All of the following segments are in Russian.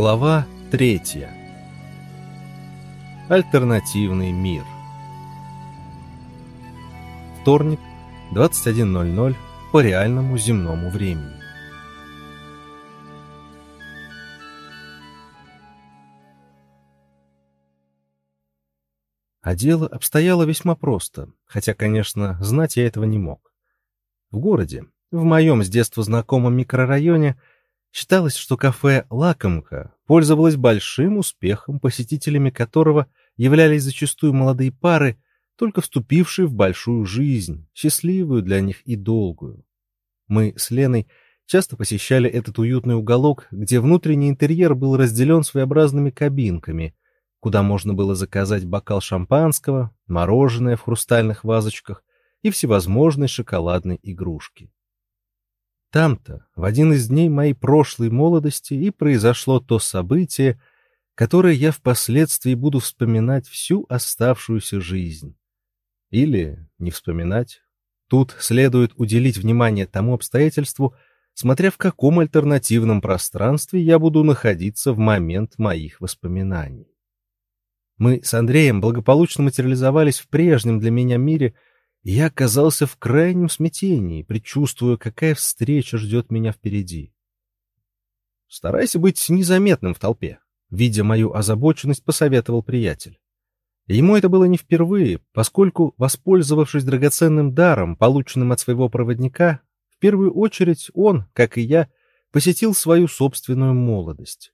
Глава третья. Альтернативный мир. Вторник, 21.00 по реальному земному времени. А дело обстояло весьма просто, хотя, конечно, знать я этого не мог. В городе, в моем с детства знакомом микрорайоне, Считалось, что кафе «Лакомка» пользовалось большим успехом, посетителями которого являлись зачастую молодые пары, только вступившие в большую жизнь, счастливую для них и долгую. Мы с Леной часто посещали этот уютный уголок, где внутренний интерьер был разделен своеобразными кабинками, куда можно было заказать бокал шампанского, мороженое в хрустальных вазочках и всевозможные шоколадные игрушки. Там-то, в один из дней моей прошлой молодости, и произошло то событие, которое я впоследствии буду вспоминать всю оставшуюся жизнь. Или не вспоминать. Тут следует уделить внимание тому обстоятельству, смотря в каком альтернативном пространстве я буду находиться в момент моих воспоминаний. Мы с Андреем благополучно материализовались в прежнем для меня мире — я оказался в крайнем смятении, предчувствуя, какая встреча ждет меня впереди. Старайся быть незаметным в толпе, видя мою озабоченность, посоветовал приятель. Ему это было не впервые, поскольку, воспользовавшись драгоценным даром, полученным от своего проводника, в первую очередь он, как и я, посетил свою собственную молодость.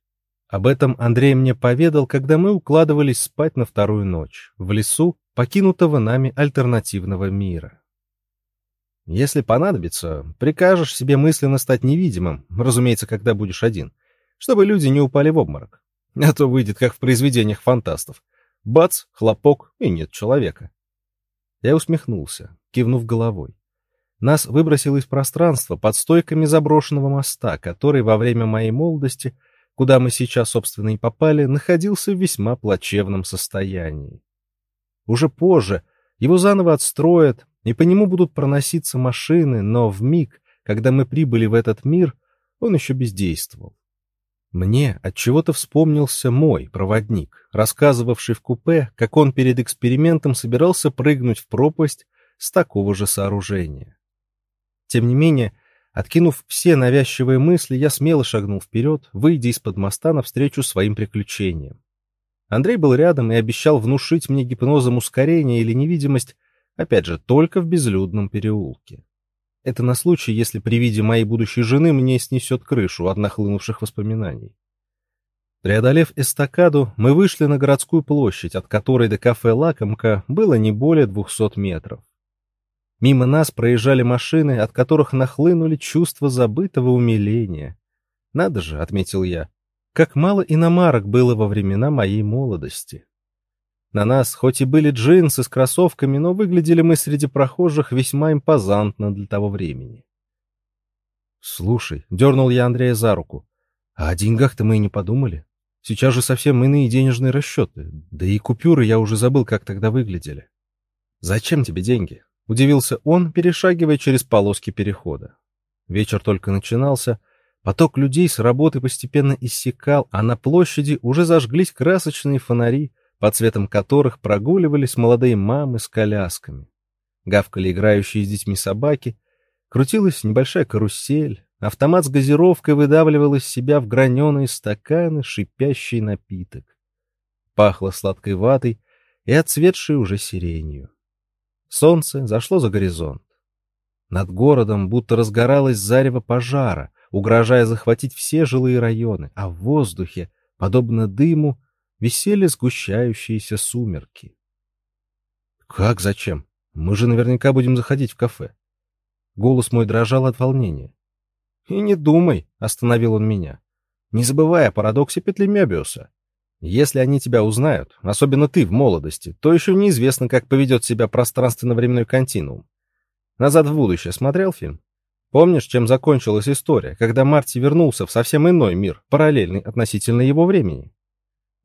Об этом Андрей мне поведал, когда мы укладывались спать на вторую ночь, в лесу, покинутого нами альтернативного мира. Если понадобится, прикажешь себе мысленно стать невидимым, разумеется, когда будешь один, чтобы люди не упали в обморок. А то выйдет, как в произведениях фантастов. Бац, хлопок, и нет человека. Я усмехнулся, кивнув головой. Нас выбросило из пространства под стойками заброшенного моста, который во время моей молодости, куда мы сейчас, собственно, и попали, находился в весьма плачевном состоянии. Уже позже его заново отстроят, и по нему будут проноситься машины, но в миг, когда мы прибыли в этот мир, он еще бездействовал. Мне от чего-то вспомнился мой проводник, рассказывавший в купе, как он перед экспериментом собирался прыгнуть в пропасть с такого же сооружения. Тем не менее, откинув все навязчивые мысли, я смело шагнул вперед, выйдя из-под моста навстречу своим приключениям. Андрей был рядом и обещал внушить мне гипнозом ускорение или невидимость, опять же, только в безлюдном переулке. Это на случай, если при виде моей будущей жены мне снесет крышу от нахлынувших воспоминаний. Преодолев эстакаду, мы вышли на городскую площадь, от которой до кафе «Лакомка» было не более двухсот метров. Мимо нас проезжали машины, от которых нахлынули чувства забытого умиления. «Надо же», — отметил я, как мало иномарок было во времена моей молодости. На нас хоть и были джинсы с кроссовками, но выглядели мы среди прохожих весьма импозантно для того времени. «Слушай», — дернул я Андрея за руку, — «а о деньгах-то мы и не подумали. Сейчас же совсем иные денежные расчеты, да и купюры я уже забыл, как тогда выглядели». «Зачем тебе деньги?» — удивился он, перешагивая через полоски перехода. Вечер только начинался, Поток людей с работы постепенно иссякал, а на площади уже зажглись красочные фонари, под цветом которых прогуливались молодые мамы с колясками. Гавкали играющие с детьми собаки, крутилась небольшая карусель, автомат с газировкой выдавливал из себя в граненые стаканы шипящий напиток. Пахло сладкой ватой и отцветшей уже сиренью. Солнце зашло за горизонт. Над городом будто разгоралось зарево пожара, угрожая захватить все жилые районы, а в воздухе, подобно дыму, висели сгущающиеся сумерки. «Как зачем? Мы же наверняка будем заходить в кафе». Голос мой дрожал от волнения. «И не думай», — остановил он меня. «Не забывай о парадоксе петли Мебиуса. Если они тебя узнают, особенно ты в молодости, то еще неизвестно, как поведет себя пространственно-временной континуум. «Назад в будущее» смотрел фильм? Помнишь, чем закончилась история, когда Марти вернулся в совсем иной мир, параллельный относительно его времени?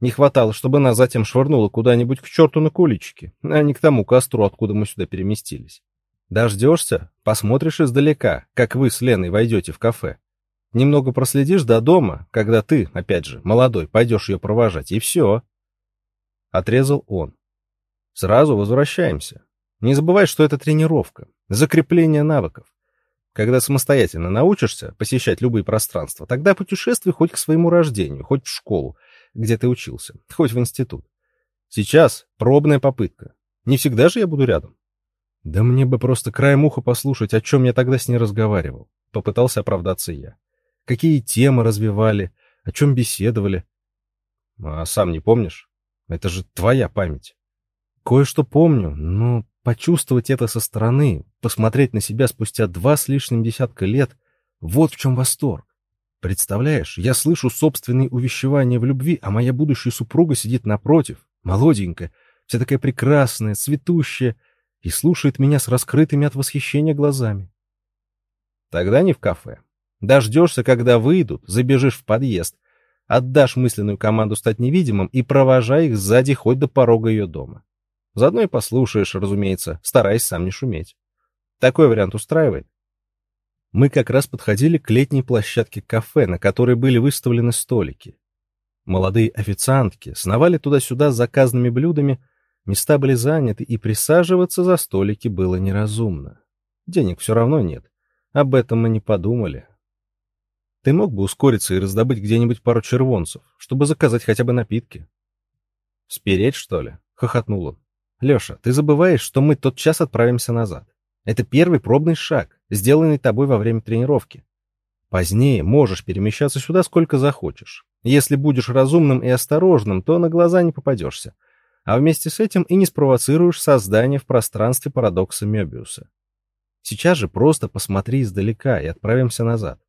Не хватало, чтобы нас затем швырнуло куда-нибудь к черту на куличики, а не к тому костру, откуда мы сюда переместились. Дождешься, посмотришь издалека, как вы с Леной войдете в кафе. Немного проследишь до дома, когда ты, опять же, молодой, пойдешь ее провожать, и все. Отрезал он. Сразу возвращаемся. Не забывай, что это тренировка, закрепление навыков. Когда самостоятельно научишься посещать любые пространства, тогда путешествуй хоть к своему рождению, хоть в школу, где ты учился, хоть в институт. Сейчас пробная попытка. Не всегда же я буду рядом. Да мне бы просто краем уха послушать, о чем я тогда с ней разговаривал. Попытался оправдаться я. Какие темы развивали, о чем беседовали. А сам не помнишь? Это же твоя память. Кое-что помню, но почувствовать это со стороны, посмотреть на себя спустя два с лишним десятка лет, вот в чем восторг. Представляешь, я слышу собственные увещевания в любви, а моя будущая супруга сидит напротив, молоденькая, вся такая прекрасная, цветущая, и слушает меня с раскрытыми от восхищения глазами. Тогда не в кафе. Дождешься, когда выйдут, забежишь в подъезд, отдашь мысленную команду стать невидимым и провожай их сзади хоть до порога ее дома. Заодно и послушаешь, разумеется, стараясь сам не шуметь. Такой вариант устраивает? Мы как раз подходили к летней площадке кафе, на которой были выставлены столики. Молодые официантки сновали туда-сюда с заказанными блюдами, места были заняты, и присаживаться за столики было неразумно. Денег все равно нет. Об этом мы не подумали. Ты мог бы ускориться и раздобыть где-нибудь пару червонцев, чтобы заказать хотя бы напитки? Спереть, что ли? Хохотнул он. Леша, ты забываешь, что мы тот час отправимся назад. Это первый пробный шаг, сделанный тобой во время тренировки. Позднее можешь перемещаться сюда сколько захочешь. Если будешь разумным и осторожным, то на глаза не попадешься. А вместе с этим и не спровоцируешь создание в пространстве парадокса Мёбиуса. Сейчас же просто посмотри издалека и отправимся назад.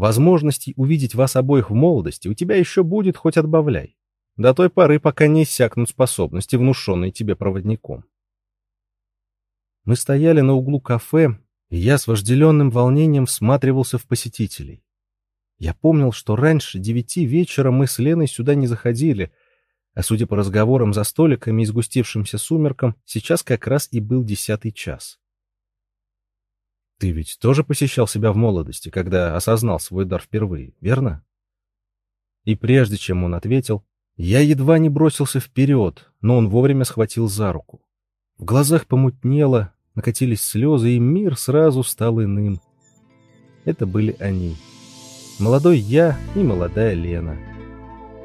Возможностей увидеть вас обоих в молодости у тебя еще будет, хоть отбавляй. До той поры, пока не иссякнут способности, внушенные тебе проводником. Мы стояли на углу кафе, и я с вожделенным волнением всматривался в посетителей. Я помнил, что раньше девяти вечера мы с Леной сюда не заходили, а судя по разговорам за столиками и сгустившимся сумеркам, сейчас как раз и был десятый час. Ты ведь тоже посещал себя в молодости, когда осознал свой дар впервые, верно? И прежде чем он ответил, я едва не бросился вперед, но он вовремя схватил за руку. В глазах помутнело, накатились слезы, и мир сразу стал иным. Это были они. Молодой я и молодая Лена.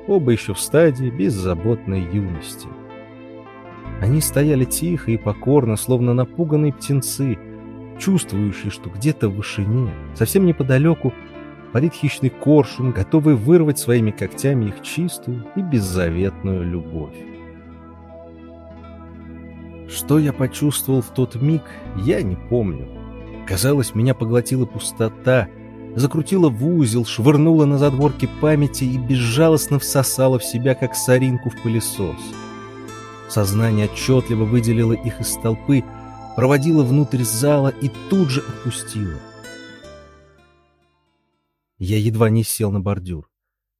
Оба еще в стадии беззаботной юности. Они стояли тихо и покорно, словно напуганные птенцы — чувствующий, что где-то в вышине, совсем неподалеку, парит хищный коршун, готовый вырвать своими когтями их чистую и беззаветную любовь. Что я почувствовал в тот миг, я не помню. Казалось, меня поглотила пустота, закрутила в узел, швырнула на задворки памяти и безжалостно всосала в себя, как соринку в пылесос. Сознание отчетливо выделило их из толпы, проводила внутрь зала и тут же отпустила. Я едва не сел на бордюр.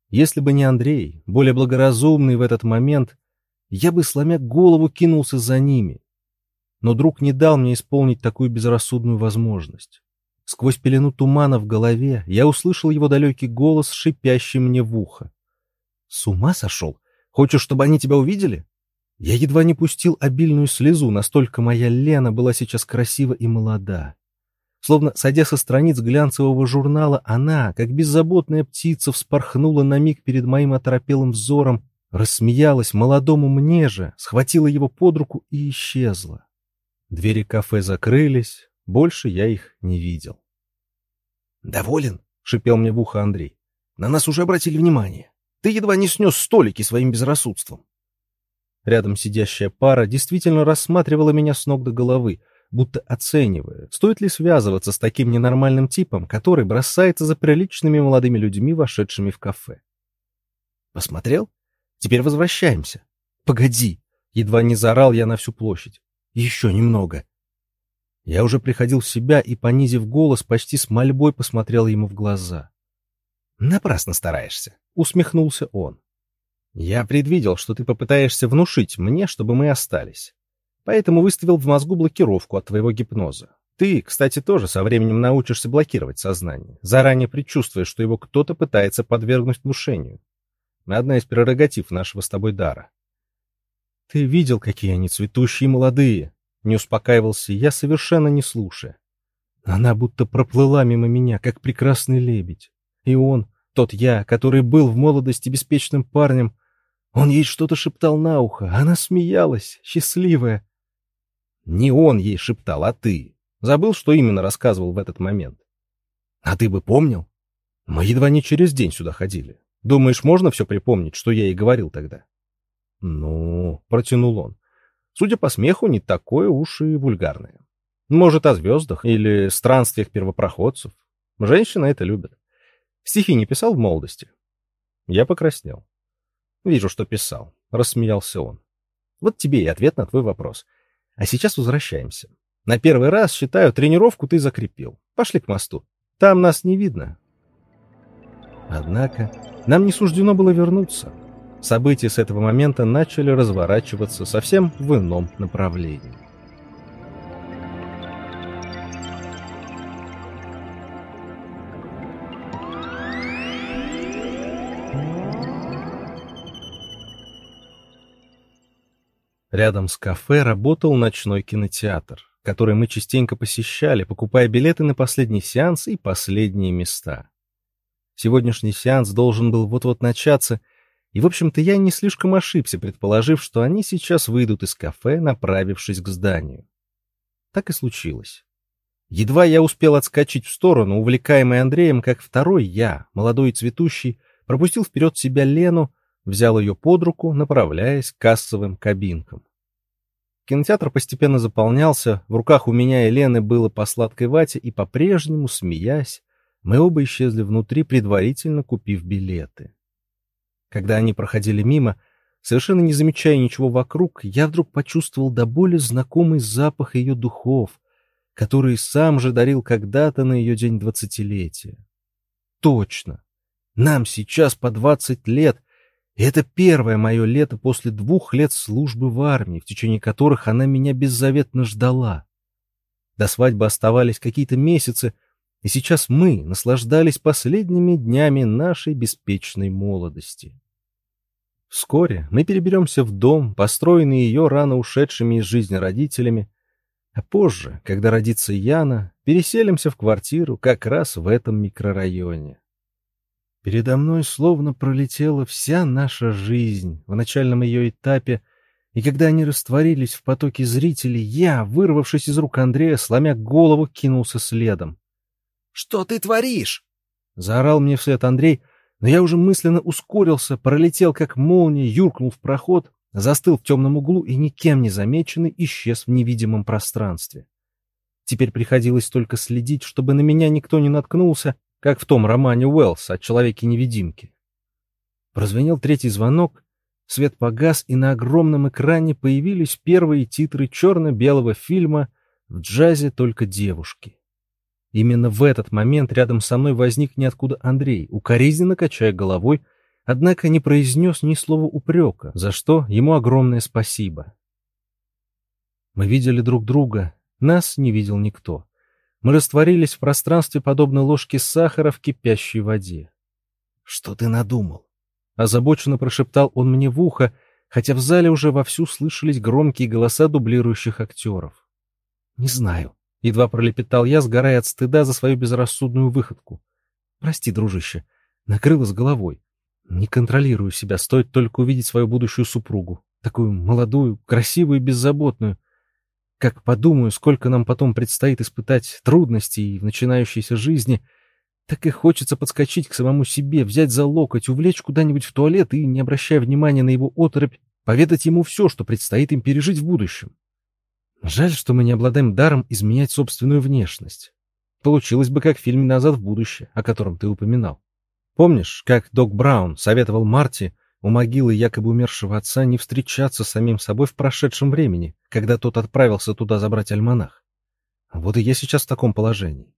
Если бы не Андрей, более благоразумный в этот момент, я бы, сломя голову, кинулся за ними. Но друг не дал мне исполнить такую безрассудную возможность. Сквозь пелену тумана в голове я услышал его далекий голос, шипящий мне в ухо. — С ума сошел? Хочешь, чтобы они тебя увидели? Я едва не пустил обильную слезу, настолько моя Лена была сейчас красива и молода. Словно, сойдя со страниц глянцевого журнала, она, как беззаботная птица, вспорхнула на миг перед моим оторопелым взором, рассмеялась молодому мне же, схватила его под руку и исчезла. Двери кафе закрылись, больше я их не видел. «Доволен?» — шипел мне в ухо Андрей. «На нас уже обратили внимание. Ты едва не снес столики своим безрассудством». Рядом сидящая пара действительно рассматривала меня с ног до головы, будто оценивая, стоит ли связываться с таким ненормальным типом, который бросается за приличными молодыми людьми, вошедшими в кафе. Посмотрел? Теперь возвращаемся. Погоди! Едва не заорал я на всю площадь. Еще немного. Я уже приходил в себя и, понизив голос, почти с мольбой посмотрел ему в глаза. Напрасно стараешься, усмехнулся он. Я предвидел, что ты попытаешься внушить мне, чтобы мы остались. Поэтому выставил в мозгу блокировку от твоего гипноза. Ты, кстати, тоже со временем научишься блокировать сознание, заранее предчувствуя, что его кто-то пытается подвергнуть внушению. Одна из прерогатив нашего с тобой дара. Ты видел, какие они цветущие и молодые. Не успокаивался я, совершенно не слушая. Она будто проплыла мимо меня, как прекрасный лебедь. И он, тот я, который был в молодости беспечным парнем, он ей что-то шептал на ухо, она смеялась, счастливая. Не он ей шептал, а ты. Забыл, что именно рассказывал в этот момент. А ты бы помнил? Мы едва не через день сюда ходили. Думаешь, можно все припомнить, что я ей говорил тогда? Ну, протянул он. Судя по смеху, не такое уж и вульгарное. Может, о звездах или странствиях первопроходцев. Женщины это любят. Стихи не писал в молодости? Я покраснел. Вижу, что писал. Рассмеялся он. Вот тебе и ответ на твой вопрос. А сейчас возвращаемся. На первый раз, считаю, тренировку ты закрепил. Пошли к мосту. Там нас не видно. Однако нам не суждено было вернуться. События с этого момента начали разворачиваться совсем в ином направлении. Рядом с кафе работал ночной кинотеатр который мы частенько посещали, покупая билеты на последний сеанс и последние места. Сегодняшний сеанс должен был вот-вот начаться, и, в общем-то, я не слишком ошибся, предположив, что они сейчас выйдут из кафе, направившись к зданию. Так и случилось. Едва я успел отскочить в сторону, увлекаемый Андреем, как второй я, молодой и цветущий, пропустил вперед себя Лену, взял ее под руку, направляясь к кассовым кабинкам. Кинотеатр постепенно заполнялся, в руках у меня и Лены было по сладкой вате, и по-прежнему, смеясь, мы оба исчезли внутри, предварительно купив билеты. Когда они проходили мимо, совершенно не замечая ничего вокруг, я вдруг почувствовал до боли знакомый запах ее духов, который сам же дарил когда-то на ее день двадцатилетия. Точно! Нам сейчас по двадцать лет, и это первое мое лето после двух лет службы в армии, в течение которых она меня беззаветно ждала. До свадьбы оставались какие-то месяцы, и сейчас мы наслаждались последними днями нашей беспечной молодости. Вскоре мы переберемся в дом, построенный ее рано ушедшими из жизни родителями, а позже, когда родится Яна, переселимся в квартиру как раз в этом микрорайоне. Передо мной словно пролетела вся наша жизнь в начальном ее этапе, и когда они растворились в потоке зрителей, я, вырвавшись из рук Андрея, сломя голову, кинулся следом. «Что ты творишь?» — заорал мне вслед Андрей, но я уже мысленно ускорился, пролетел как молния, юркнул в проход, застыл в темном углу и никем не замеченный исчез в невидимом пространстве. Теперь приходилось только следить, чтобы на меня никто не наткнулся, как в том романе Уэллса о человеке-невидимке. Прозвенел третий звонок, свет погас, и на огромном экране появились первые титры черно-белого фильма «В джазе только девушки». Именно в этот момент рядом со мной возник ниоткуда Андрей, укоризненно качая головой, однако не произнес ни слова упрека, за что ему огромное спасибо. Мы видели друг друга, нас не видел никто. Мы растворились в пространстве, подобно ложке сахара в кипящей воде. «Что ты надумал?» Озабоченно прошептал он мне в ухо, хотя в зале уже вовсю слышались громкие голоса дублирующих актеров. «Не знаю», — едва пролепетал я, сгорая от стыда за свою безрассудную выходку. «Прости, дружище, накрыло с головой. Не контролирую себя, стоит только увидеть свою будущую супругу, такую молодую, красивую и беззаботную. Как подумаю, сколько нам потом предстоит испытать трудностей в начинающейся жизни, так и хочется подскочить к самому себе, взять за локоть, увлечь куда-нибудь в туалет и, не обращая внимания на его оторопь, поведать ему все, что предстоит им пережить в будущем. Жаль, что мы не обладаем даром изменять собственную внешность. Получилось бы как в фильме «Назад в будущее», о котором ты упоминал. Помнишь, как Док Браун советовал Марти у могилы якобы умершего отца не встречаться с самим собой в прошедшем времени, когда тот отправился туда забрать альманах. Вот и я сейчас в таком положении.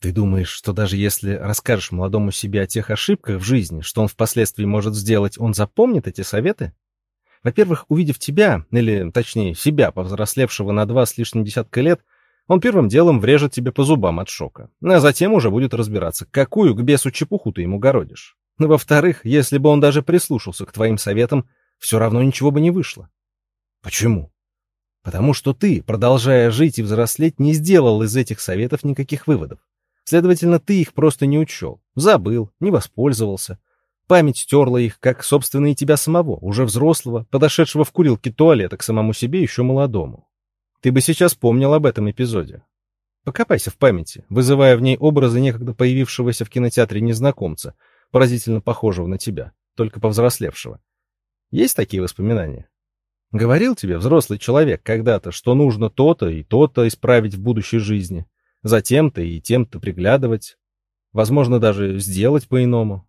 Ты думаешь, что даже если расскажешь молодому себе о тех ошибках в жизни, что он впоследствии может сделать, он запомнит эти советы? Во-первых, увидев тебя, или, точнее, себя, повзрослевшего на два с лишним десятка лет, Он первым делом врежет тебе по зубам от шока, а затем уже будет разбираться, какую к бесу чепуху ты ему городишь. Но, во-вторых, если бы он даже прислушался к твоим советам, все равно ничего бы не вышло. Почему? Потому что ты, продолжая жить и взрослеть, не сделал из этих советов никаких выводов. Следовательно, ты их просто не учел, забыл, не воспользовался. Память стерла их, как, собственно, и тебя самого, уже взрослого, подошедшего в курилке туалета к самому себе еще молодому. Ты бы сейчас помнил об этом эпизоде. Покопайся в памяти, вызывая в ней образы некогда появившегося в кинотеатре незнакомца, поразительно похожего на тебя, только повзрослевшего. Есть такие воспоминания? Говорил тебе взрослый человек когда-то, что нужно то-то и то-то исправить в будущей жизни, затем-то и тем-то приглядывать, возможно, даже сделать по-иному.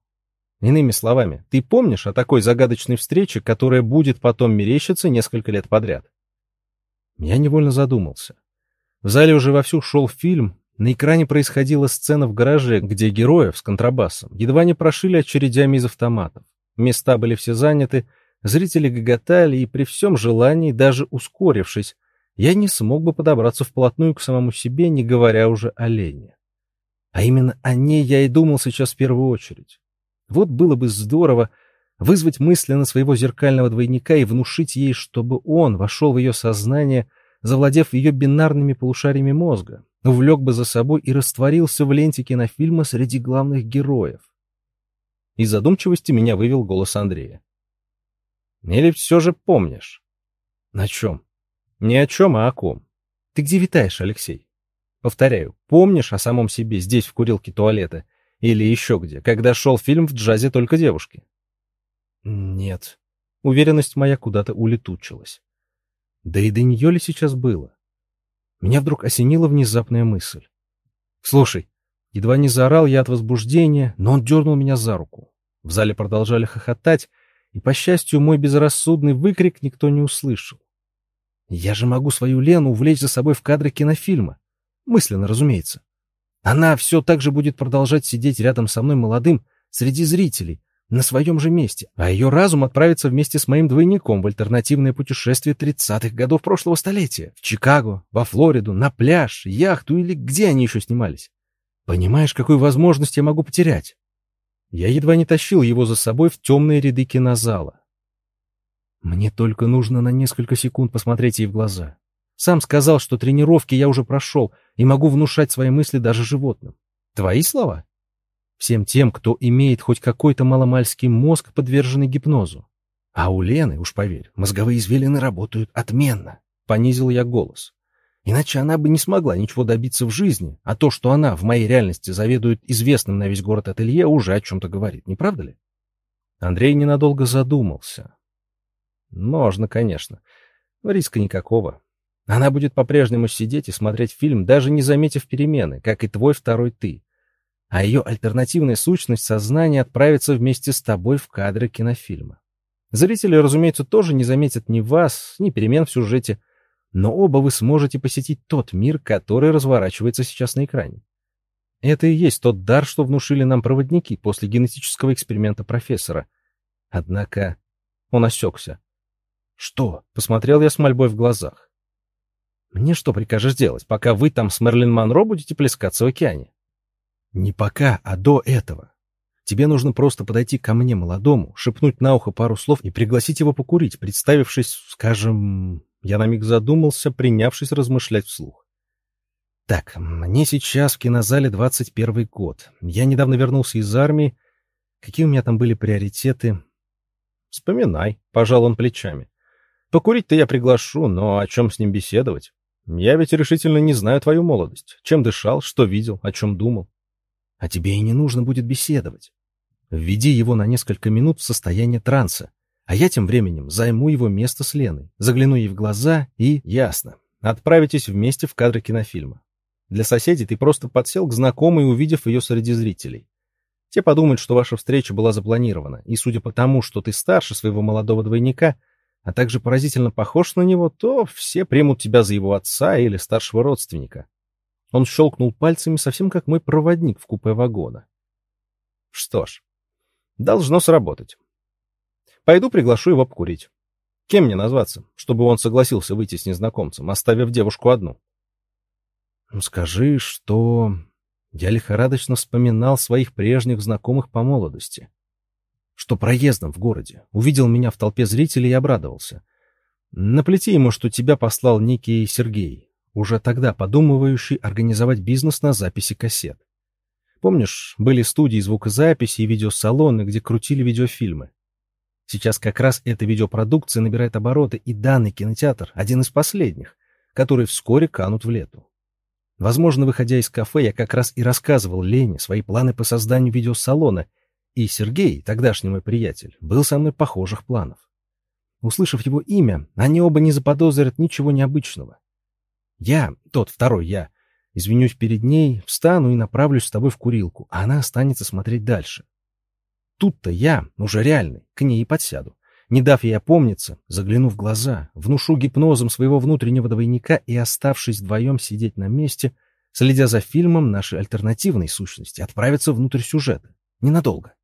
Иными словами, ты помнишь о такой загадочной встрече, которая будет потом мерещиться несколько лет подряд? Я невольно задумался. В зале уже вовсю шел фильм, на экране происходила сцена в гараже, где героев с контрабасом едва не прошили очередями из автоматов. Места были все заняты, зрители гоготали, и при всем желании, даже ускорившись, я не смог бы подобраться вплотную к самому себе, не говоря уже о Лене. А именно о ней я и думал сейчас в первую очередь. Вот было бы здорово вызвать мысленно своего зеркального двойника и внушить ей, чтобы он вошел в ее сознание, завладев ее бинарными полушариями мозга, увлек бы за собой и растворился в ленте кинофильма среди главных героев. Из задумчивости меня вывел голос Андрея. «Или все же помнишь?» «На чем?» «Не о чем, а о ком. Ты где витаешь, Алексей?» «Повторяю, помнишь о самом себе здесь, в курилке туалета, или еще где, когда шел фильм в джазе только девушки?» Нет. Уверенность моя куда-то улетучилась. Да и до нее ли сейчас было? Меня вдруг осенила внезапная мысль. Слушай, едва не заорал я от возбуждения, но он дернул меня за руку. В зале продолжали хохотать, и, по счастью, мой безрассудный выкрик никто не услышал. Я же могу свою Лену увлечь за собой в кадры кинофильма. Мысленно, разумеется. Она все так же будет продолжать сидеть рядом со мной молодым среди зрителей, на своем же месте, а ее разум отправится вместе с моим двойником в альтернативное путешествие 30-х годов прошлого столетия. В Чикаго, во Флориду, на пляж, яхту или где они еще снимались. Понимаешь, какую возможность я могу потерять? Я едва не тащил его за собой в темные ряды кинозала. Мне только нужно на несколько секунд посмотреть ей в глаза. Сам сказал, что тренировки я уже прошел и могу внушать свои мысли даже животным. Твои слова? Всем тем, кто имеет хоть какой-то маломальский мозг, подверженный гипнозу. А у Лены, уж поверь, мозговые извилины работают отменно. Понизил я голос. Иначе она бы не смогла ничего добиться в жизни, а то, что она в моей реальности заведует известным на весь город ателье, уже о чем-то говорит, не правда ли? Андрей ненадолго задумался. Можно, конечно. Но риска никакого. Она будет по-прежнему сидеть и смотреть фильм, даже не заметив перемены, как и твой второй ты а ее альтернативная сущность сознания отправится вместе с тобой в кадры кинофильма. Зрители, разумеется, тоже не заметят ни вас, ни перемен в сюжете, но оба вы сможете посетить тот мир, который разворачивается сейчас на экране. Это и есть тот дар, что внушили нам проводники после генетического эксперимента профессора. Однако он осекся. «Что?» — посмотрел я с мольбой в глазах. «Мне что прикажешь делать, пока вы там с Мерлин Монро будете плескаться в океане?» Не пока, а до этого. Тебе нужно просто подойти ко мне, молодому, шепнуть на ухо пару слов и пригласить его покурить, представившись, скажем... Я на миг задумался, принявшись размышлять вслух. Так, мне сейчас в кинозале 21 год. Я недавно вернулся из армии. Какие у меня там были приоритеты? Вспоминай, пожал он плечами. Покурить-то я приглашу, но о чем с ним беседовать? Я ведь решительно не знаю твою молодость. Чем дышал, что видел, о чем думал а тебе и не нужно будет беседовать. Введи его на несколько минут в состояние транса, а я тем временем займу его место с Леной, загляну ей в глаза и... Ясно. Отправитесь вместе в кадры кинофильма. Для соседей ты просто подсел к знакомой, увидев ее среди зрителей. Те подумают, что ваша встреча была запланирована, и судя по тому, что ты старше своего молодого двойника, а также поразительно похож на него, то все примут тебя за его отца или старшего родственника. Он щелкнул пальцами, совсем как мой проводник в купе вагона. Что ж, должно сработать. Пойду приглашу его покурить. Кем мне назваться, чтобы он согласился выйти с незнакомцем, оставив девушку одну? Скажи, что я лихорадочно вспоминал своих прежних знакомых по молодости. Что проездом в городе. Увидел меня в толпе зрителей и обрадовался. Наплети ему, что тебя послал некий Сергей, уже тогда подумывающий организовать бизнес на записи кассет. Помнишь, были студии звукозаписи и видеосалоны, где крутили видеофильмы? Сейчас как раз эта видеопродукция набирает обороты, и данный кинотеатр — один из последних, которые вскоре канут в лету. Возможно, выходя из кафе, я как раз и рассказывал Лене свои планы по созданию видеосалона, и Сергей, тогдашний мой приятель, был со мной похожих планов. Услышав его имя, они оба не заподозрят ничего необычного. Я, тот второй я, извинюсь перед ней, встану и направлюсь с тобой в курилку, а она останется смотреть дальше. Тут-то я, уже реальный, к ней и подсяду. Не дав ей опомниться, заглянув в глаза, внушу гипнозом своего внутреннего двойника и, оставшись вдвоем сидеть на месте, следя за фильмом нашей альтернативной сущности, отправиться внутрь сюжета. Ненадолго.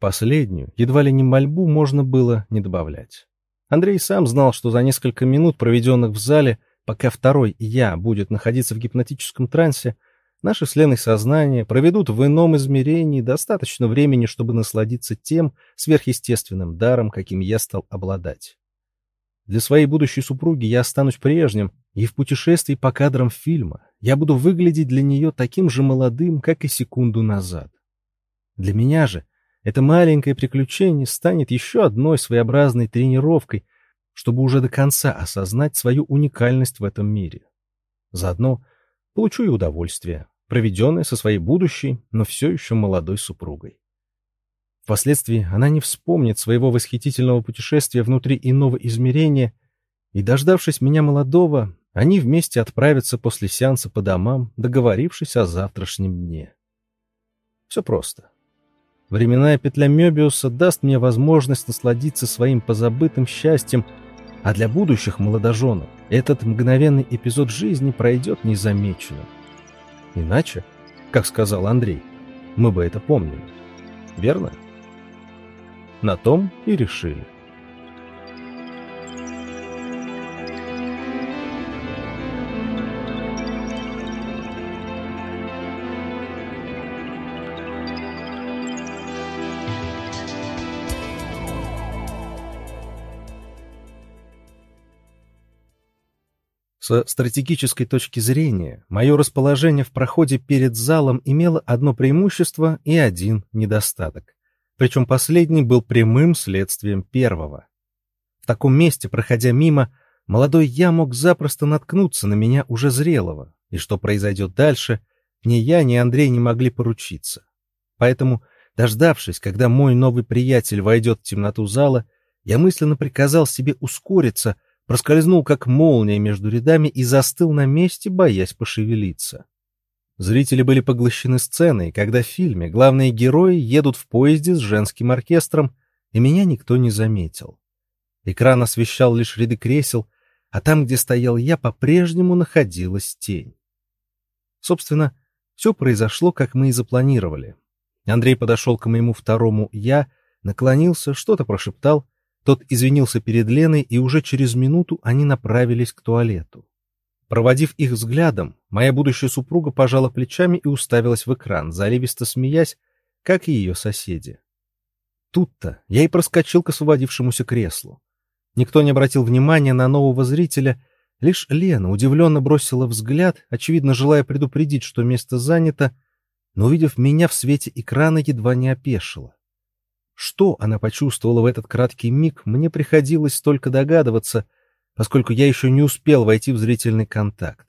Последнюю, едва ли не мольбу, можно было не добавлять. Андрей сам знал, что за несколько минут, проведенных в зале, пока второй «я» будет находиться в гипнотическом трансе, Наши члены сознания проведут в ином измерении достаточно времени, чтобы насладиться тем сверхъестественным даром, каким я стал обладать. Для своей будущей супруги я останусь прежним, и в путешествии по кадрам фильма я буду выглядеть для нее таким же молодым, как и секунду назад. Для меня же это маленькое приключение станет еще одной своеобразной тренировкой, чтобы уже до конца осознать свою уникальность в этом мире. Заодно получу и удовольствие, проведенное со своей будущей, но все еще молодой супругой. Впоследствии она не вспомнит своего восхитительного путешествия внутри иного измерения, и, дождавшись меня молодого, они вместе отправятся после сеанса по домам, договорившись о завтрашнем дне. Все просто. Временная петля Мёбиуса даст мне возможность насладиться своим позабытым счастьем, а для будущих молодоженов этот мгновенный эпизод жизни пройдет незамеченным. Иначе, как сказал Андрей, мы бы это помнили. Верно? На том и решили. С стратегической точки зрения, мое расположение в проходе перед залом имело одно преимущество и один недостаток. Причем последний был прямым следствием первого. В таком месте, проходя мимо, молодой я мог запросто наткнуться на меня уже зрелого, и что произойдет дальше, ни я, ни Андрей не могли поручиться. Поэтому, дождавшись, когда мой новый приятель войдет в темноту зала, я мысленно приказал себе ускориться — проскользнул как молния между рядами и застыл на месте, боясь пошевелиться. Зрители были поглощены сценой, когда в фильме главные герои едут в поезде с женским оркестром, и меня никто не заметил. Экран освещал лишь ряды кресел, а там, где стоял я, по-прежнему находилась тень. Собственно, все произошло, как мы и запланировали. Андрей подошел к моему второму «я», наклонился, что-то прошептал, тот извинился перед Леной, и уже через минуту они направились к туалету. Проводив их взглядом, моя будущая супруга пожала плечами и уставилась в экран, заливисто смеясь, как и ее соседи. Тут-то я и проскочил к освободившемуся креслу. Никто не обратил внимания на нового зрителя, лишь Лена удивленно бросила взгляд, очевидно желая предупредить, что место занято, но, увидев меня в свете экрана, едва не опешила. Что она почувствовала в этот краткий миг, мне приходилось только догадываться, поскольку я еще не успел войти в зрительный контакт.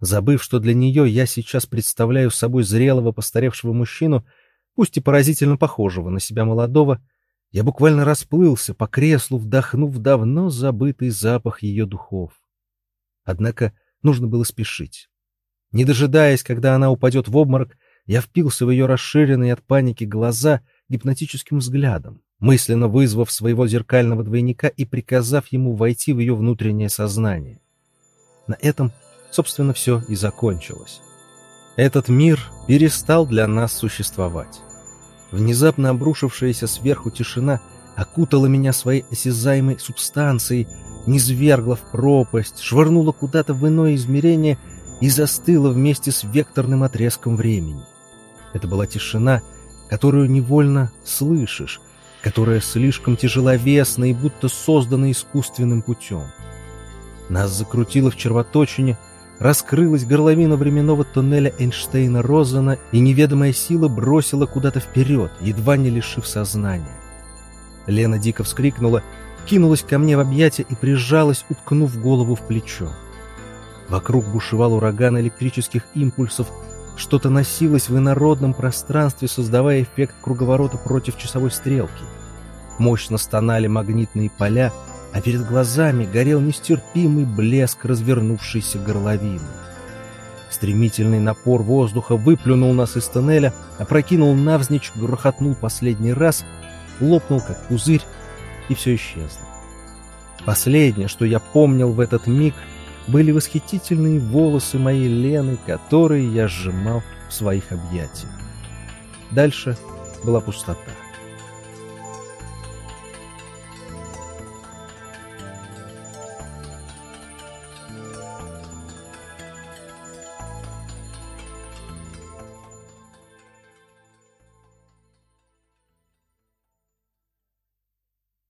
Забыв, что для нее я сейчас представляю собой зрелого постаревшего мужчину, пусть и поразительно похожего на себя молодого, я буквально расплылся по креслу, вдохнув давно забытый запах ее духов. Однако нужно было спешить. Не дожидаясь, когда она упадет в обморок, я впился в ее расширенные от паники глаза — гипнотическим взглядом, мысленно вызвав своего зеркального двойника и приказав ему войти в ее внутреннее сознание. На этом, собственно, все и закончилось. Этот мир перестал для нас существовать. Внезапно обрушившаяся сверху тишина окутала меня своей осязаемой субстанцией, низвергла в пропасть, швырнула куда-то в иное измерение и застыла вместе с векторным отрезком времени. Это была тишина, которую невольно слышишь, которая слишком тяжеловесна и будто создана искусственным путем. Нас закрутило в червоточине, раскрылась горловина временного туннеля Эйнштейна-Розена, и неведомая сила бросила куда-то вперед, едва не лишив сознания. Лена дико вскрикнула, кинулась ко мне в объятия и прижалась, уткнув голову в плечо. Вокруг бушевал ураган электрических импульсов, что-то носилось в инородном пространстве, создавая эффект круговорота против часовой стрелки. Мощно стонали магнитные поля, а перед глазами горел нестерпимый блеск развернувшейся горловины. Стремительный напор воздуха выплюнул нас из тоннеля, опрокинул навзничь, грохотнул последний раз, лопнул как пузырь, и все исчезло. Последнее, что я помнил в этот миг — были восхитительные волосы моей Лены, которые я сжимал в своих объятиях. Дальше была пустота.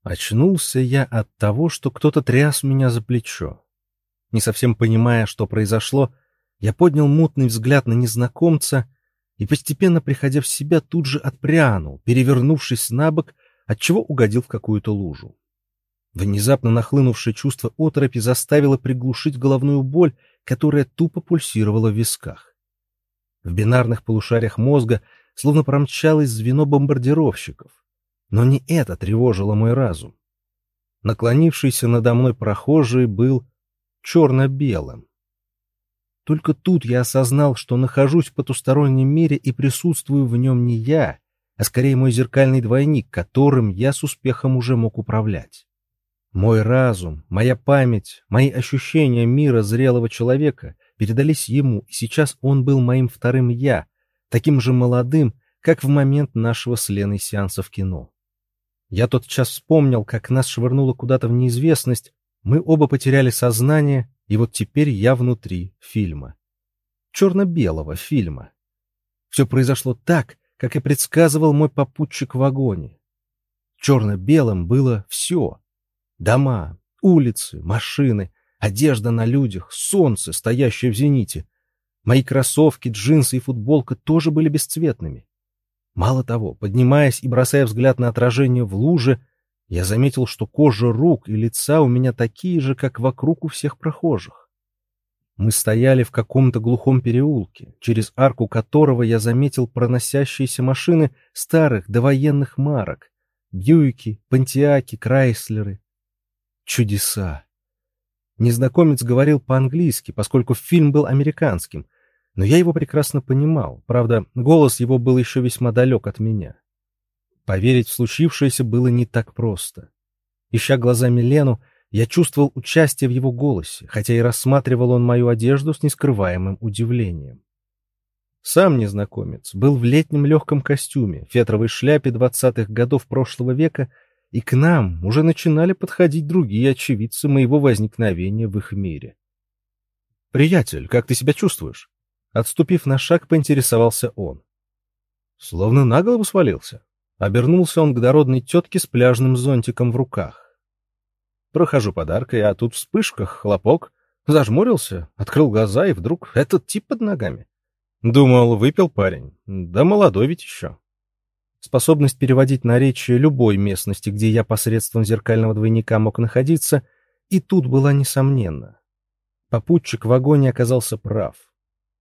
Очнулся я от того, что кто-то тряс меня за плечо. Не совсем понимая, что произошло, я поднял мутный взгляд на незнакомца и, постепенно приходя в себя, тут же отпрянул, перевернувшись на бок, отчего угодил в какую-то лужу. Внезапно нахлынувшее чувство оторопи заставило приглушить головную боль, которая тупо пульсировала в висках. В бинарных полушариях мозга словно промчалось звено бомбардировщиков. Но не это тревожило мой разум. Наклонившийся надо мной прохожий был черно-белым. Только тут я осознал, что нахожусь в потустороннем мире и присутствую в нем не я, а скорее мой зеркальный двойник, которым я с успехом уже мог управлять. Мой разум, моя память, мои ощущения мира зрелого человека передались ему, и сейчас он был моим вторым «я», таким же молодым, как в момент нашего с Леной сеанса в кино. Я тот час вспомнил, как нас швырнуло куда-то в неизвестность, мы оба потеряли сознание, и вот теперь я внутри фильма. Черно-белого фильма. Все произошло так, как и предсказывал мой попутчик в вагоне. Черно-белым было все. Дома, улицы, машины, одежда на людях, солнце, стоящее в зените. Мои кроссовки, джинсы и футболка тоже были бесцветными. Мало того, поднимаясь и бросая взгляд на отражение в луже, я заметил, что кожа рук и лица у меня такие же, как вокруг у всех прохожих. Мы стояли в каком-то глухом переулке, через арку которого я заметил проносящиеся машины старых довоенных марок. Бьюики, Пантиаки, Крайслеры. Чудеса! Незнакомец говорил по-английски, поскольку фильм был американским, но я его прекрасно понимал, правда, голос его был еще весьма далек от меня. Поверить в случившееся было не так просто. Ища глазами Лену, я чувствовал участие в его голосе, хотя и рассматривал он мою одежду с нескрываемым удивлением. Сам незнакомец был в летнем легком костюме, фетровой шляпе двадцатых годов прошлого века, и к нам уже начинали подходить другие очевидцы моего возникновения в их мире. «Приятель, как ты себя чувствуешь?» Отступив на шаг, поинтересовался он. «Словно на голову свалился. Обернулся он к дородной тетке с пляжным зонтиком в руках. Прохожу подаркой, а тут вспышка, хлопок. Зажмурился, открыл глаза, и вдруг этот тип под ногами. Думал, выпил парень. Да молодой ведь еще. Способность переводить наречие любой местности, где я посредством зеркального двойника мог находиться, и тут была несомненна. Попутчик в вагоне оказался прав.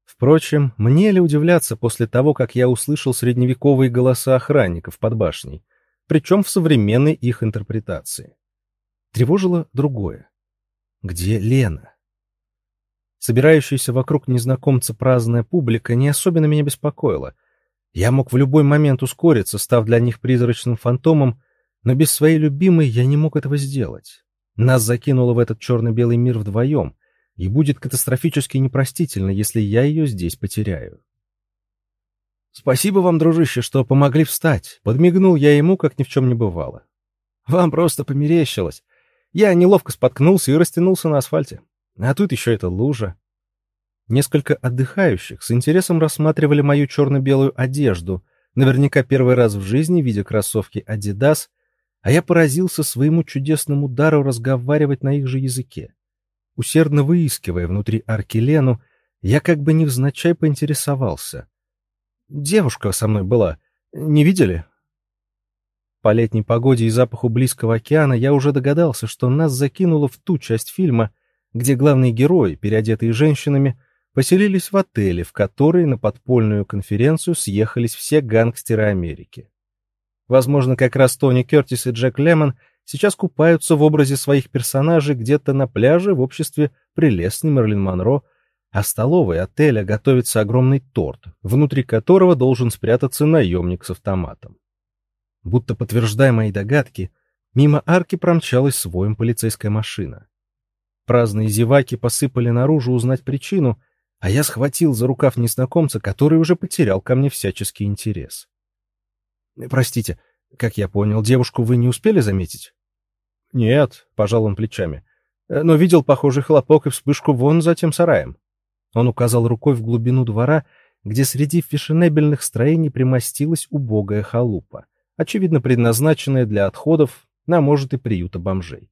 Впрочем, мне ли удивляться после того, как я услышал средневековые голоса охранников под башней, причем в современной их интерпретации. Тревожило другое. Где Лена? Собирающаяся вокруг незнакомца праздная публика не особенно меня беспокоила. Я мог в любой момент ускориться, став для них призрачным фантомом, но без своей любимой я не мог этого сделать. Нас закинуло в этот черно-белый мир вдвоем — и будет катастрофически непростительно, если я ее здесь потеряю. «Спасибо вам, дружище, что помогли встать», — подмигнул я ему, как ни в чем не бывало. «Вам просто померещилось. Я неловко споткнулся и растянулся на асфальте. А тут еще эта лужа». Несколько отдыхающих с интересом рассматривали мою черно-белую одежду, наверняка первый раз в жизни видя кроссовки Adidas, а я поразился своему чудесному дару разговаривать на их же языке. Усердно выискивая внутри арки Лену, я как бы невзначай поинтересовался. «Девушка со мной была. Не видели?» По летней погоде и запаху близкого океана я уже догадался, что нас закинуло в ту часть фильма, где главные герои, переодетые женщинами, поселились в отеле, в который на подпольную конференцию съехались все гангстеры Америки. Возможно, как раз Тони Кертис и Джек Лемон сейчас купаются в образе своих персонажей где-то на пляже в обществе прелестной Мерлин Монро, а в столовой отеля готовится огромный торт, внутри которого должен спрятаться наемник с автоматом. Будто подтверждая мои догадки, мимо арки промчалась своим полицейская машина. Праздные зеваки посыпали наружу узнать причину, а я схватил за рукав незнакомца, который уже потерял ко мне всяческий интерес. «Простите, как я понял, девушку вы не успели заметить?» «Нет», — пожал он плечами, — «но видел похожий хлопок и вспышку вон за тем сараем». Он указал рукой в глубину двора, где среди фешенебельных строений примостилась убогая халупа, очевидно предназначенная для отходов, на может и приюта бомжей.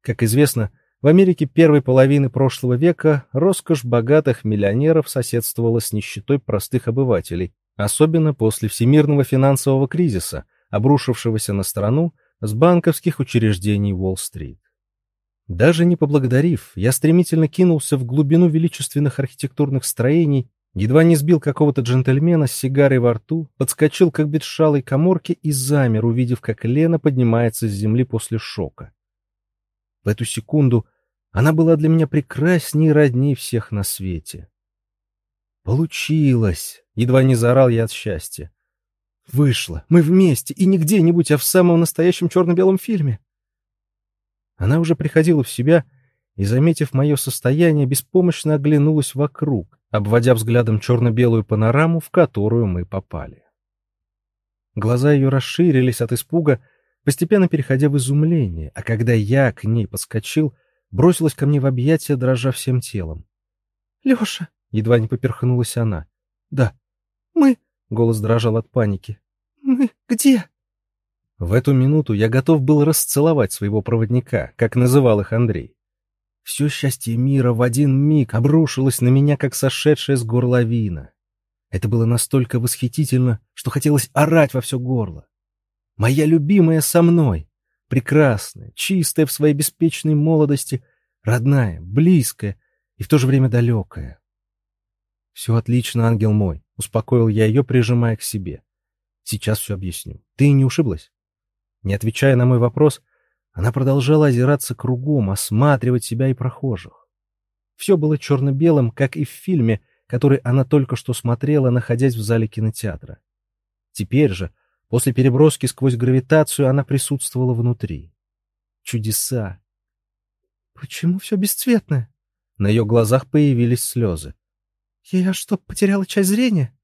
Как известно, в Америке первой половины прошлого века роскошь богатых миллионеров соседствовала с нищетой простых обывателей, особенно после всемирного финансового кризиса, обрушившегося на страну с банковских учреждений Уолл-стрит. Даже не поблагодарив, я стремительно кинулся в глубину величественных архитектурных строений, едва не сбил какого-то джентльмена с сигарой во рту, подскочил к обветшалой коморке и замер, увидев, как Лена поднимается с земли после шока. В эту секунду она была для меня прекрасней и родней всех на свете. Получилось! Едва не заорал я от счастья. Вышло! Мы вместе, и не где-нибудь, а в самом настоящем черно-белом фильме. Она уже приходила в себя и, заметив мое состояние, беспомощно оглянулась вокруг, обводя взглядом черно-белую панораму, в которую мы попали. Глаза ее расширились от испуга, постепенно переходя в изумление, а когда я к ней подскочил, бросилась ко мне в объятия, дрожа всем телом. — Леша! — едва не поперхнулась она. — Да. — Мы... — голос дрожал от паники. — Мы где? В эту минуту я готов был расцеловать своего проводника, как называл их Андрей. Все счастье мира в один миг обрушилось на меня, как сошедшая с гор лавина. Это было настолько восхитительно, что хотелось орать во все горло. Моя любимая со мной, прекрасная, чистая в своей беспечной молодости, родная, близкая и в то же время далекая. «Все отлично, ангел мой», — успокоил я ее, прижимая к себе. «Сейчас все объясню. Ты не ушиблась?» Не отвечая на мой вопрос, она продолжала озираться кругом, осматривать себя и прохожих. Все было черно-белым, как и в фильме, который она только что смотрела, находясь в зале кинотеатра. Теперь же После переброски сквозь гравитацию она присутствовала внутри. Чудеса. Почему все бесцветное? На ее глазах появились слезы. Я что, потеряла часть зрения?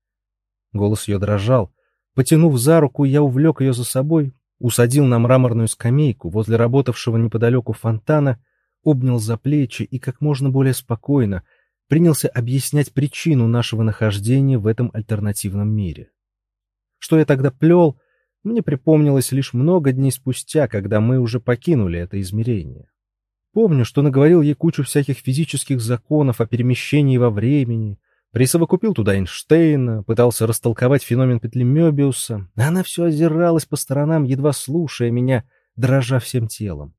Голос ее дрожал. Потянув за руку, я увлек ее за собой, усадил на мраморную скамейку возле работавшего неподалеку фонтана, обнял за плечи и как можно более спокойно принялся объяснять причину нашего нахождения в этом альтернативном мире. Что я тогда плел, мне припомнилось лишь много дней спустя, когда мы уже покинули это измерение. Помню, что наговорил ей кучу всяких физических законов о перемещении во времени, присовокупил туда Эйнштейна, пытался растолковать феномен петли Мёбиуса, а она все озиралась по сторонам, едва слушая меня, дрожа всем телом.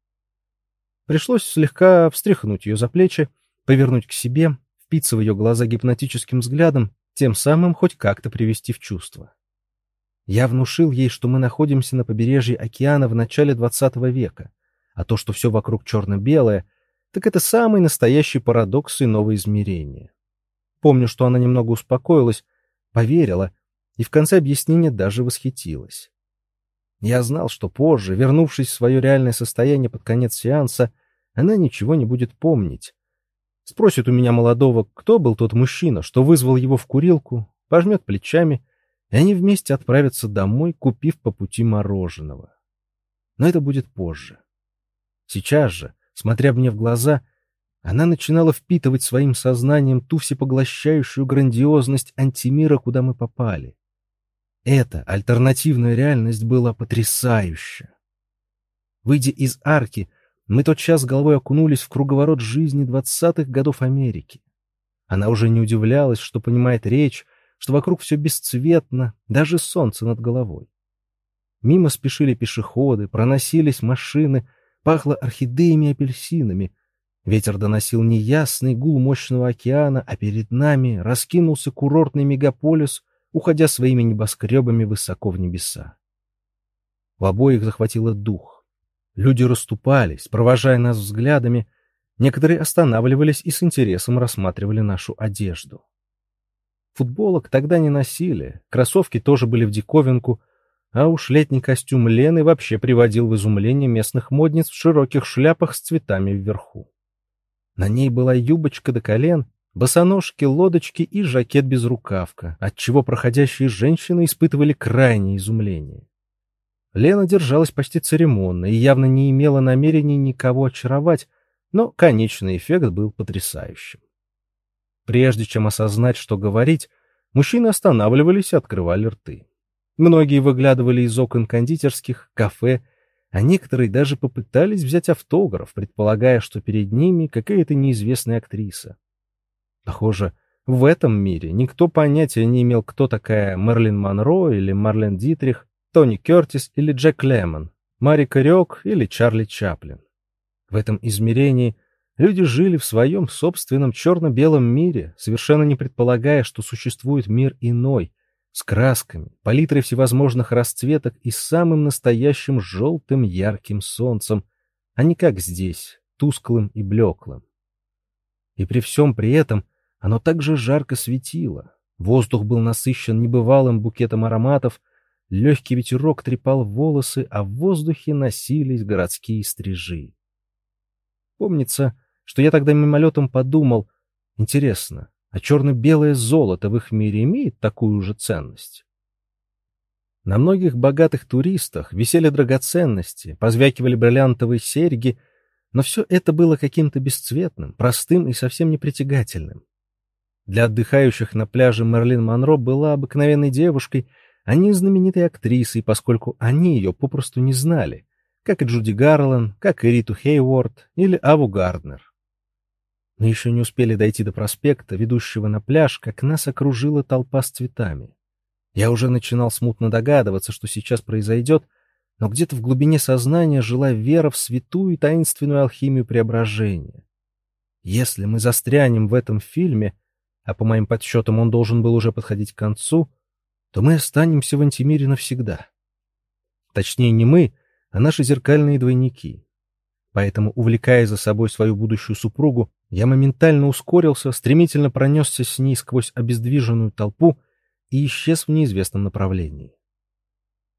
Пришлось слегка встряхнуть ее за плечи, повернуть к себе, впиться в ее глаза гипнотическим взглядом, тем самым хоть как-то привести в чувство. Я внушил ей, что мы находимся на побережье океана в начале XX века, а то, что все вокруг черно-белое, так это самый настоящий парадокс иного измерения. Помню, что она немного успокоилась, поверила и в конце объяснения даже восхитилась. Я знал, что позже, вернувшись в свое реальное состояние под конец сеанса, она ничего не будет помнить. Спросит у меня молодого, кто был тот мужчина, что вызвал его в курилку, пожмет плечами — и они вместе отправятся домой, купив по пути мороженого. Но это будет позже. Сейчас же, смотря мне в глаза, Она начинала впитывать своим сознанием ту всепоглощающую грандиозность антимира, куда мы попали. Эта альтернативная реальность была потрясающая. Выйдя из арки, мы тотчас головой окунулись в круговорот жизни двадцатых годов Америки. Она уже не удивлялась, что понимает речь, что вокруг все бесцветно, даже солнце над головой. Мимо спешили пешеходы, проносились машины, пахло орхидеями и апельсинами. Ветер доносил неясный гул мощного океана, а перед нами раскинулся курортный мегаполис, уходя своими небоскребами высоко в небеса. В обоих захватило дух. Люди расступались, провожая нас взглядами, некоторые останавливались и с интересом рассматривали нашу одежду. Футболок тогда не носили, кроссовки тоже были в диковинку, а уж летний костюм Лены вообще приводил в изумление местных модниц в широких шляпах с цветами вверху. На ней была юбочка до колен, босоножки, лодочки и жакет без рукавка, отчего проходящие женщины испытывали крайнее изумление. Лена держалась почти церемонно и явно не имела намерений никого очаровать, но конечный эффект был потрясающим. Прежде чем осознать, что говорить, мужчины останавливались и открывали рты. Многие выглядывали из окон кондитерских, кафе, а некоторые даже попытались взять автограф, предполагая, что перед ними какая-то неизвестная актриса. Похоже, в этом мире никто понятия не имел, кто такая Мерлин Монро или Марлен Дитрих, Тони Кертис или Джек Лемон, Марика Рёк или Чарли Чаплин. В этом измерении люди жили в своем собственном черно-белом мире, совершенно не предполагая, что существует мир иной, с красками, палитрой всевозможных расцветок и самым настоящим желтым ярким солнцем, а не как здесь, тусклым и блеклым. И при всем при этом оно также жарко светило, воздух был насыщен небывалым букетом ароматов, легкий ветерок трепал волосы, а в воздухе носились городские стрижи. Помнится, что я тогда мимолетом подумал, интересно, а черно-белое золото в их мире имеет такую же ценность. На многих богатых туристах висели драгоценности, позвякивали бриллиантовые серьги, но все это было каким-то бесцветным, простым и совсем непритягательным. Для отдыхающих на пляже Мерлин Монро была обыкновенной девушкой, а не знаменитой актрисой, поскольку они ее попросту не знали, как и Джуди Гарлан, как и Риту Хейворд или Аву Гарднер. Мы еще не успели дойти до проспекта, ведущего на пляж, как нас окружила толпа с цветами. Я уже начинал смутно догадываться, что сейчас произойдет, но где-то в глубине сознания жила вера в святую и таинственную алхимию преображения. Если мы застрянем в этом фильме, а по моим подсчетам он должен был уже подходить к концу, то мы останемся в антимире навсегда. Точнее, не мы, а наши зеркальные двойники. Поэтому, увлекая за собой свою будущую супругу, я моментально ускорился, стремительно пронесся с ней сквозь обездвиженную толпу и исчез в неизвестном направлении.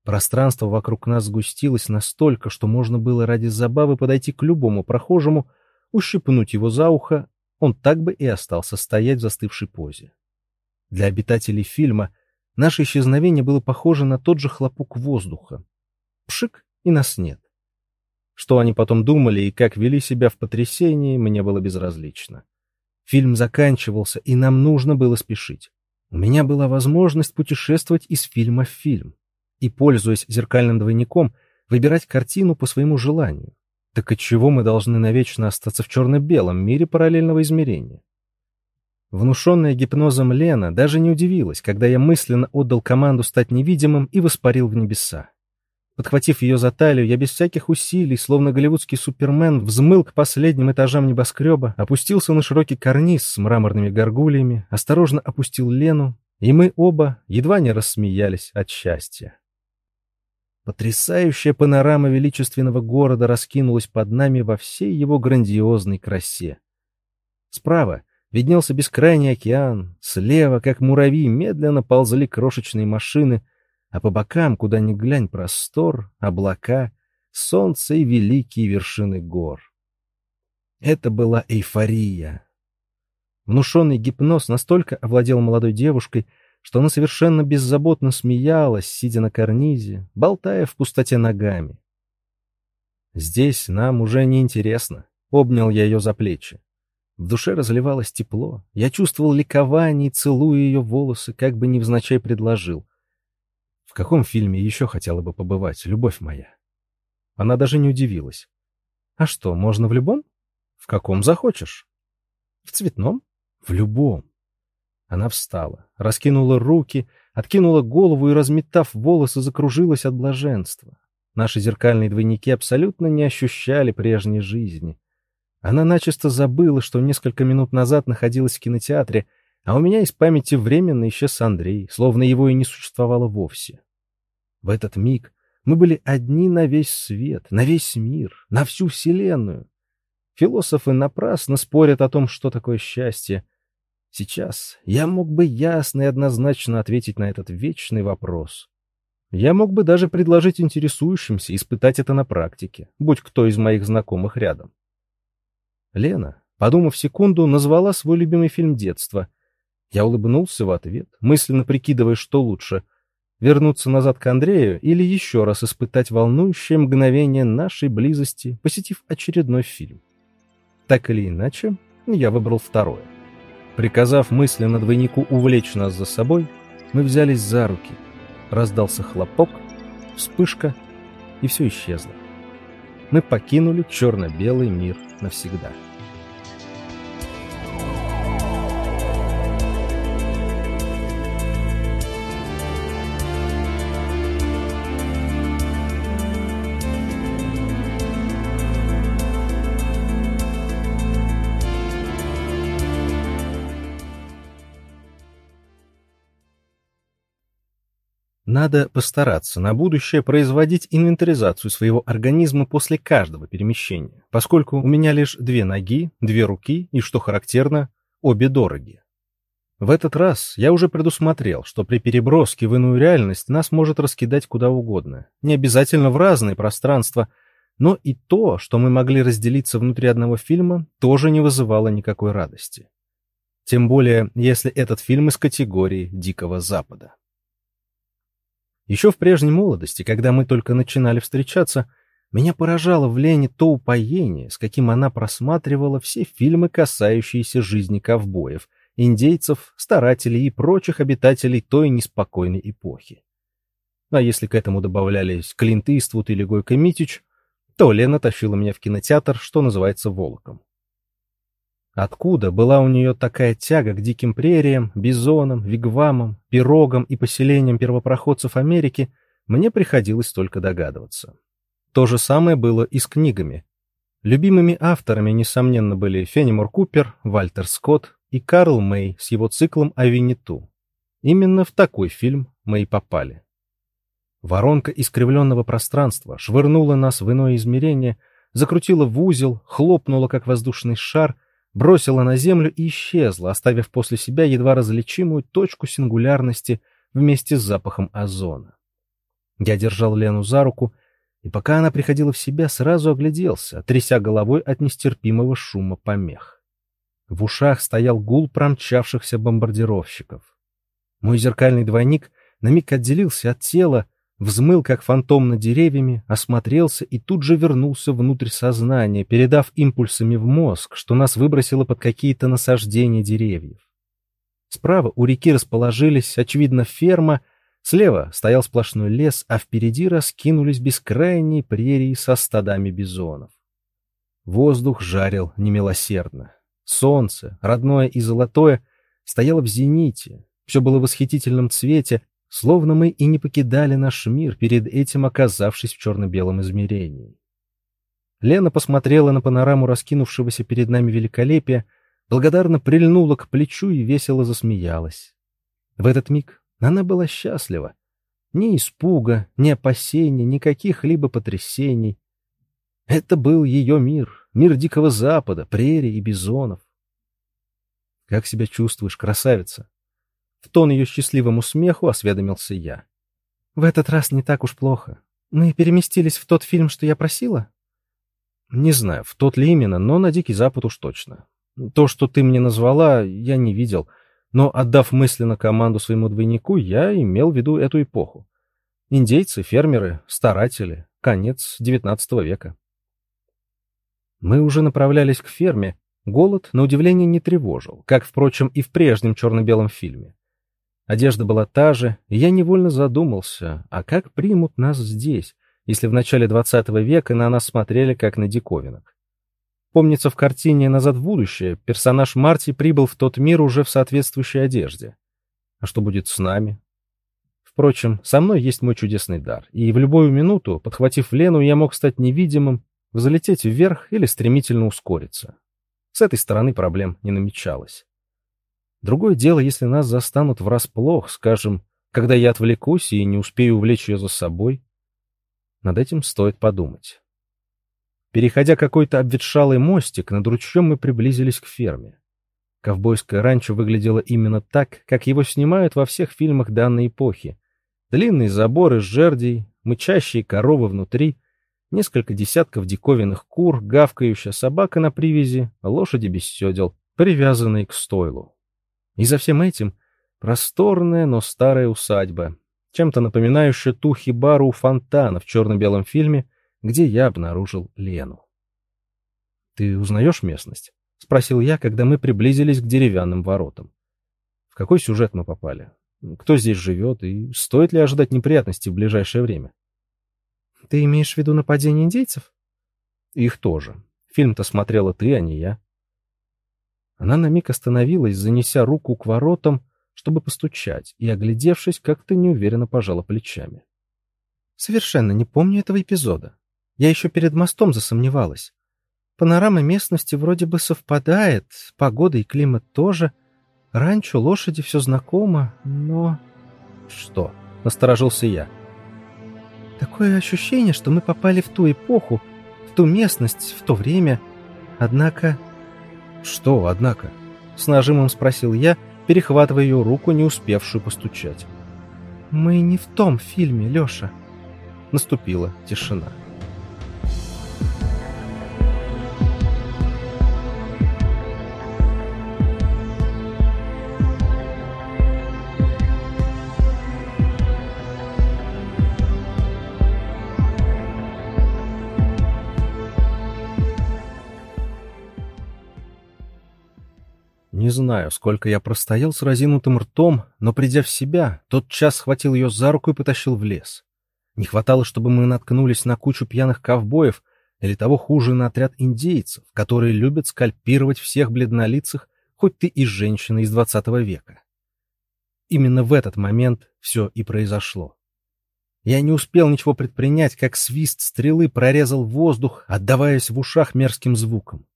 Пространство вокруг нас сгустилось настолько, что можно было ради забавы подойти к любому прохожему, ущипнуть его за ухо, он так бы и остался стоять в застывшей позе. Для обитателей фильма наше исчезновение было похоже на тот же хлопок воздуха. Пшик, и нас нет. Что они потом думали и как вели себя в потрясении, мне было безразлично. Фильм заканчивался, и нам нужно было спешить. У меня была возможность путешествовать из фильма в фильм и, пользуясь зеркальным двойником, выбирать картину по своему желанию. Так отчего мы должны навечно остаться в черно-белом мире параллельного измерения? Внушенная гипнозом Лена даже не удивилась, когда я мысленно отдал команду стать невидимым и воспарил в небеса. Подхватив ее за талию, я без всяких усилий, словно голливудский супермен, взмыл к последним этажам небоскреба, опустился на широкий карниз с мраморными горгульями, осторожно опустил Лену, и мы оба едва не рассмеялись от счастья. Потрясающая панорама величественного города раскинулась под нами во всей его грандиозной красе. Справа виднелся бескрайний океан, слева, как муравьи, медленно ползали крошечные машины — а по бокам, куда ни глянь, простор, облака, солнце и великие вершины гор. Это была эйфория. Внушенный гипноз настолько овладел молодой девушкой, что она совершенно беззаботно смеялась, сидя на карнизе, болтая в пустоте ногами. «Здесь нам уже не интересно», — обнял я ее за плечи. В душе разливалось тепло. Я чувствовал ликование и целуя ее волосы, как бы невзначай предложил. Каком фильме еще хотела бы побывать, любовь моя? Она даже не удивилась. А что, можно в любом? В каком захочешь. В цветном? В любом. Она встала, раскинула руки, откинула голову и, разметав волосы, закружилась от блаженства. Наши зеркальные двойники абсолютно не ощущали прежней жизни. Она начисто забыла, что несколько минут назад находилась в кинотеатре, а у меня из памяти временно исчез Андрей, словно его и не существовало вовсе. В этот миг мы были одни на весь свет, на весь мир, на всю Вселенную. Философы напрасно спорят о том, что такое счастье. Сейчас я мог бы ясно и однозначно ответить на этот вечный вопрос. Я мог бы даже предложить интересующимся испытать это на практике, будь кто из моих знакомых рядом. Лена, подумав секунду, назвала свой любимый фильм детства. Я улыбнулся в ответ, мысленно прикидывая, что лучше — вернуться назад к Андрею или еще раз испытать волнующее мгновение нашей близости, посетив очередной фильм. Так или иначе, я выбрал второе. Приказав мысленно двойнику увлечь нас за собой, мы взялись за руки. Раздался хлопок, вспышка, и все исчезло. Мы покинули черно-белый мир навсегда. Надо постараться на будущее производить инвентаризацию своего организма после каждого перемещения, поскольку у меня лишь две ноги, две руки и, что характерно, обе дороги. В этот раз я уже предусмотрел, что при переброске в иную реальность нас может раскидать куда угодно, не обязательно в разные пространства, но и то, что мы могли разделиться внутри одного фильма, тоже не вызывало никакой радости. Тем более, если этот фильм из категории Дикого Запада. Еще в прежней молодости, когда мы только начинали встречаться, меня поражало в Лене то упоение, с каким она просматривала все фильмы, касающиеся жизни ковбоев, индейцев, старателей и прочих обитателей той неспокойной эпохи. А если к этому добавлялись Клинт Иствуд или Гойко Митич, то Лена тащила меня в кинотеатр, что называется, волоком. Откуда была у нее такая тяга к диким прериям, бизонам, вигвамам, пирогам и поселениям первопроходцев Америки, мне приходилось только догадываться. То же самое было и с книгами. Любимыми авторами, несомненно, были Фенимор Купер, Вальтер Скотт и Карл Мэй с его циклом о Винниту. Именно в такой фильм мы и попали. Воронка искривленного пространства швырнула нас в иное измерение, закрутила в узел, хлопнула, как воздушный шар — бросила на землю и исчезла, оставив после себя едва различимую точку сингулярности вместе с запахом озона. Я держал Лену за руку, и пока она приходила в себя, сразу огляделся, тряся головой от нестерпимого шума помех. В ушах стоял гул промчавшихся бомбардировщиков. Мой зеркальный двойник на миг отделился от тела, взмыл как фантом над деревьями, осмотрелся и тут же вернулся внутрь сознания, передав импульсами в мозг, что нас выбросило под какие-то насаждения деревьев. Справа у реки расположились, очевидно, ферма, слева стоял сплошной лес, а впереди раскинулись бескрайние прерии со стадами бизонов. Воздух жарил немилосердно. Солнце, родное и золотое, стояло в зените, все было в восхитительном цвете, Словно мы и не покидали наш мир, перед этим оказавшись в черно-белом измерении. Лена посмотрела на панораму раскинувшегося перед нами великолепия, благодарно прильнула к плечу и весело засмеялась. В этот миг она была счастлива. Ни испуга, ни опасений, ни каких-либо потрясений. Это был ее мир, мир Дикого Запада, прерий и бизонов. «Как себя чувствуешь, красавица?» В тон ее счастливому смеху осведомился я. «В этот раз не так уж плохо. Мы переместились в тот фильм, что я просила?» «Не знаю, в тот ли именно, но на Дикий Запад уж точно. То, что ты мне назвала, я не видел, но, отдав мысленно команду своему двойнику, я имел в виду эту эпоху. Индейцы, фермеры, старатели, конец XIX века». Мы уже направлялись к ферме, Голод, на удивление, не тревожил, как, впрочем, и в прежнем черно-белом фильме. Одежда была та же, и я невольно задумался, а как примут нас здесь, если в начале XX века на нас смотрели как на диковинок. Помнится, в картине «Назад в будущее» персонаж Марти прибыл в тот мир уже в соответствующей одежде. А что будет с нами? Впрочем, со мной есть мой чудесный дар, и в любую минуту, подхватив Лену, я мог стать невидимым, взлететь вверх или стремительно ускориться. С этой стороны проблем не намечалось. Другое дело, если нас застанут врасплох, скажем, когда я отвлекусь и не успею увлечь ее за собой. Над этим стоит подумать. Переходя какой-то обветшалый мостик, над ручьем мы приблизились к ферме. Ковбойское ранчо выглядело именно так, как его снимают во всех фильмах данной эпохи. Длинные заборы с жердей, мычащие коровы внутри, несколько десятков диковинных кур, гавкающая собака на привязи, лошади без седел, привязанные к стойлу. И за всем этим просторная, но старая усадьба, чем-то напоминающая ту хибару у фонтана в черно-белом фильме, где я обнаружил Лену. «Ты узнаешь местность?» — спросил я, когда мы приблизились к деревянным воротам. «В какой сюжет мы попали? Кто здесь живет и стоит ли ожидать неприятностей в ближайшее время?» «Ты имеешь в виду нападение индейцев?» «Их тоже. Фильм-то смотрела ты, а не я». Она на миг остановилась, занеся руку к воротам, чтобы постучать, и, оглядевшись, как-то неуверенно пожала плечами. «Совершенно не помню этого эпизода. Я еще перед мостом засомневалась. Панорама местности вроде бы совпадает, погода и климат тоже. Ранчо, лошади, все знакомо, но...» «Что?» — насторожился я. «Такое ощущение, что мы попали в ту эпоху, в ту местность, в то время. Однако «Что, однако?» — с нажимом спросил я, перехватывая ее руку, не успевшую постучать. «Мы не в том фильме, Леша». Наступила тишина. Знаю, сколько я простоял с разинутым ртом, но, придя в себя, тот час схватил ее за руку и потащил в лес. Не хватало, чтобы мы наткнулись на кучу пьяных ковбоев или того хуже на отряд индейцев, которые любят скальпировать всех бледнолицых, хоть ты и женщина из двадцатого века. Именно в этот момент все и произошло. Я не успел ничего предпринять, как свист стрелы прорезал воздух, отдаваясь в ушах мерзким звуком.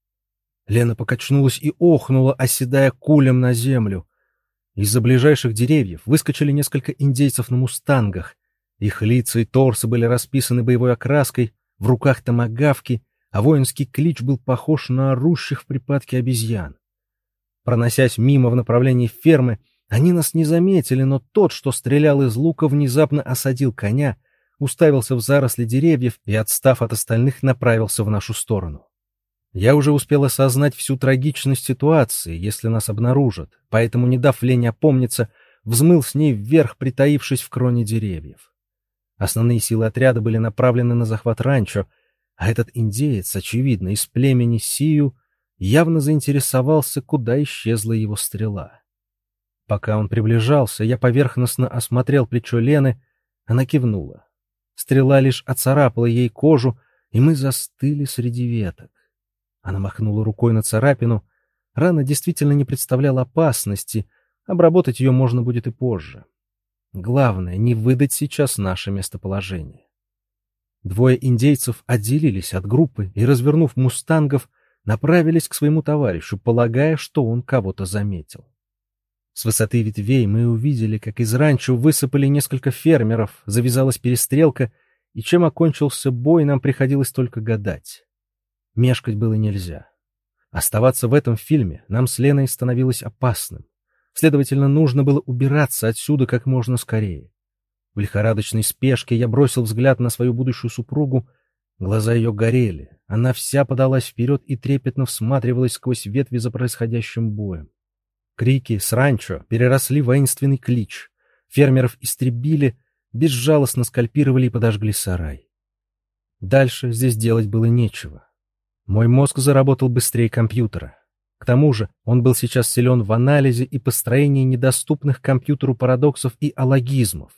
Лена покачнулась и охнула, оседая кулем на землю. Из-за ближайших деревьев выскочили несколько индейцев на мустангах. Их лица и торсы были расписаны боевой окраской, в руках томагавки, а воинский клич был похож на орущих в припадке обезьян. Проносясь мимо в направлении фермы, они нас не заметили, но тот, что стрелял из лука, внезапно осадил коня, уставился в заросли деревьев и, отстав от остальных, направился в нашу сторону. Я уже успел осознать всю трагичность ситуации, если нас обнаружат, поэтому, не дав Лене опомниться, взмыл с ней вверх, притаившись в кроне деревьев. Основные силы отряда были направлены на захват ранчо, а этот индеец, очевидно, из племени Сию, явно заинтересовался, куда исчезла его стрела. Пока он приближался, я поверхностно осмотрел плечо Лены, она кивнула. Стрела лишь оцарапала ей кожу, и мы застыли среди веток. Она махнула рукой на царапину. Рана действительно не представляла опасности. Обработать ее можно будет и позже. Главное, не выдать сейчас наше местоположение. Двое индейцев отделились от группы и, развернув мустангов, направились к своему товарищу, полагая, что он кого-то заметил. С высоты ветвей мы увидели, как из ранчо высыпали несколько фермеров, завязалась перестрелка, и чем окончился бой, нам приходилось только гадать. Мешкать было нельзя. Оставаться в этом фильме нам с Леной становилось опасным. Следовательно, нужно было убираться отсюда как можно скорее. В лихорадочной спешке я бросил взгляд на свою будущую супругу. Глаза ее горели. Она вся подалась вперед и трепетно всматривалась сквозь ветви за происходящим боем. Крики с ранчо переросли в воинственный клич. Фермеров истребили, безжалостно скальпировали и подожгли сарай. Дальше здесь делать было нечего. Мой мозг заработал быстрее компьютера. К тому же он был сейчас силен в анализе и построении недоступных компьютеру парадоксов и алогизмов.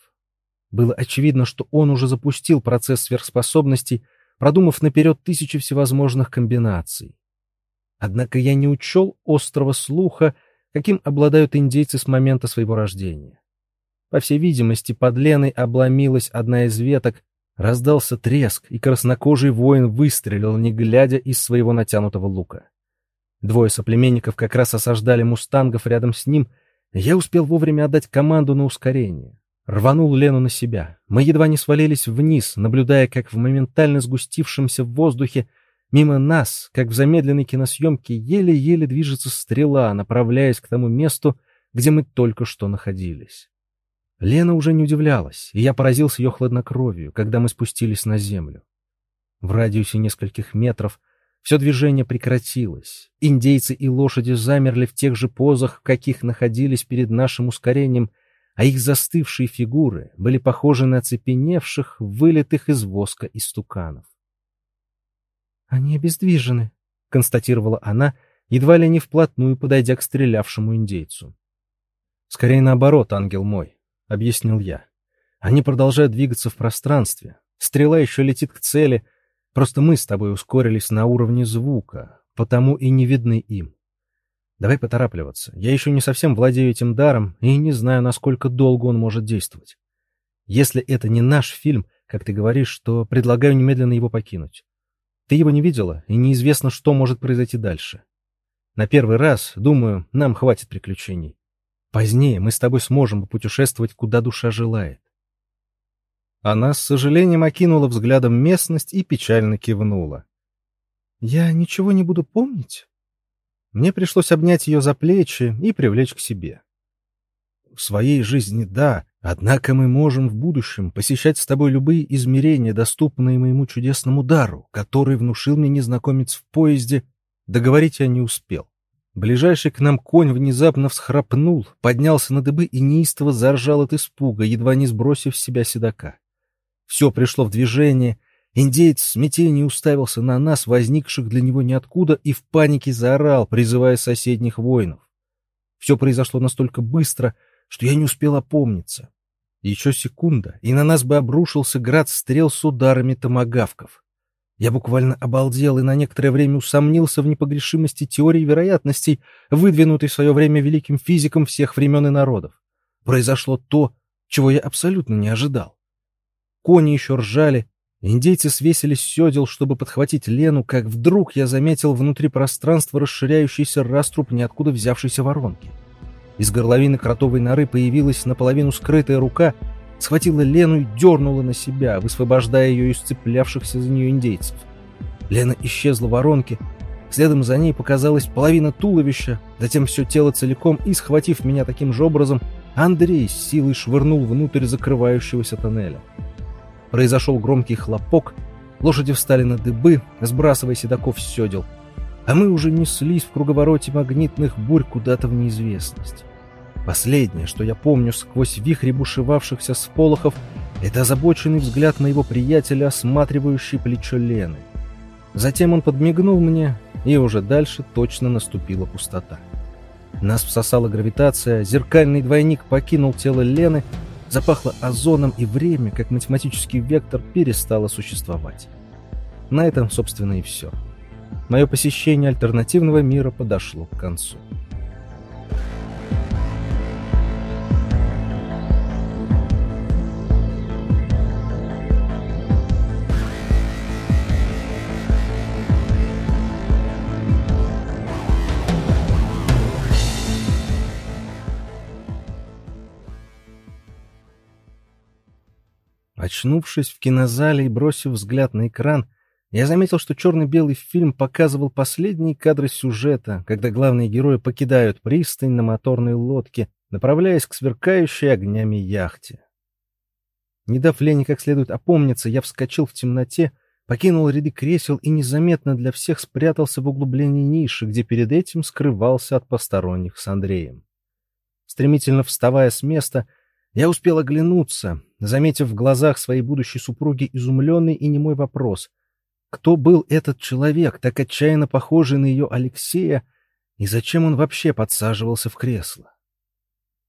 Было очевидно, что он уже запустил процесс сверхспособностей, продумав наперед тысячи всевозможных комбинаций. Однако я не учел острого слуха, каким обладают индейцы с момента своего рождения. По всей видимости, под Леной обломилась одна из веток, раздался треск, и краснокожий воин выстрелил, не глядя из своего натянутого лука. Двое соплеменников как раз осаждали мустангов рядом с ним, я успел вовремя отдать команду на ускорение. Рванул Лену на себя. Мы едва не свалились вниз, наблюдая, как в моментально сгустившемся воздухе мимо нас, как в замедленной киносъемке, еле-еле движется стрела, направляясь к тому месту, где мы только что находились. Лена уже не удивлялась, и я поразился ее хладнокровию, когда мы спустились на землю. В радиусе нескольких метров все движение прекратилось. Индейцы и лошади замерли в тех же позах, в каких находились перед нашим ускорением — а их застывшие фигуры были похожи на оцепеневших, вылитых из воска истуканов. «Они обездвижены», — констатировала она, едва ли не вплотную подойдя к стрелявшему индейцу. «Скорее наоборот, ангел мой», — объяснил я. «Они продолжают двигаться в пространстве. Стрела еще летит к цели, просто мы с тобой ускорились на уровне звука, потому и не видны им. Давай поторапливаться. Я еще не совсем владею этим даром и не знаю, насколько долго он может действовать. Если это не наш фильм, как ты говоришь, то предлагаю немедленно его покинуть. Ты его не видела, и неизвестно, что может произойти дальше. На первый раз, думаю, нам хватит приключений. Позднее мы с тобой сможем попутешествовать, куда душа желает. Она с сожалением окинула взглядом местность и печально кивнула. «Я ничего не буду помнить?» Мне пришлось обнять ее за плечи и привлечь к себе. В своей жизни — да, однако мы можем в будущем посещать с тобой любые измерения, доступные моему чудесному дару, который внушил мне незнакомец в поезде. Договорить я не успел. Ближайший к нам конь внезапно всхрапнул, поднялся на дыбы и неистово заржал от испуга, едва не сбросив с себя седока. Все пришло в движение, Индеец в смятении уставился на нас, возникших для него ниоткуда, и в панике заорал, призывая соседних воинов. Все произошло настолько быстро, что я не успел опомниться. Еще секунда, и на нас бы обрушился град стрел с ударами томагавков. Я буквально обалдел и на некоторое время усомнился в непогрешимости теории вероятностей, выдвинутой в свое время великим физиком всех времен и народов. Произошло то, чего я абсолютно не ожидал. Кони еще ржали, Индейцы свесились с седел, чтобы подхватить Лену, как вдруг я заметил внутри пространства расширяющийся раструб ниоткуда взявшейся воронки. Из горловины кротовой норы появилась наполовину скрытая рука, схватила Лену и дернула на себя, высвобождая ее из цеплявшихся за нее индейцев. Лена исчезла в воронке, следом за ней показалась половина туловища, затем все тело целиком, и, схватив меня таким же образом, Андрей с силой швырнул внутрь закрывающегося тоннеля. Произошел громкий хлопок, лошади встали на дыбы, сбрасывая седаков с седел, а мы уже неслись в круговороте магнитных бурь куда-то в неизвестность. Последнее, что я помню сквозь вихри бушевавшихся сполохов, это озабоченный взгляд моего приятеля, осматривающий плечо Лены. Затем он подмигнул мне, и уже дальше точно наступила пустота. Нас всосала гравитация, зеркальный двойник покинул тело Лены, запахло озоном, и время, как математический вектор, перестало существовать. На этом, собственно, и все. Мое посещение альтернативного мира подошло к концу. Очнувшись в кинозале и бросив взгляд на экран, я заметил, что черно-белый фильм показывал последние кадры сюжета, когда главные герои покидают пристань на моторной лодке, направляясь к сверкающей огнями яхте. Не дав Лене как следует опомниться, я вскочил в темноте, покинул ряды кресел и незаметно для всех спрятался в углублении ниши, где перед этим скрывался от посторонних с Андреем. Стремительно вставая с места, я успел оглянуться, заметив в глазах своей будущей супруги изумленный и немой вопрос. Кто был этот человек, так отчаянно похожий на ее Алексея, И зачем он вообще подсаживался в кресло?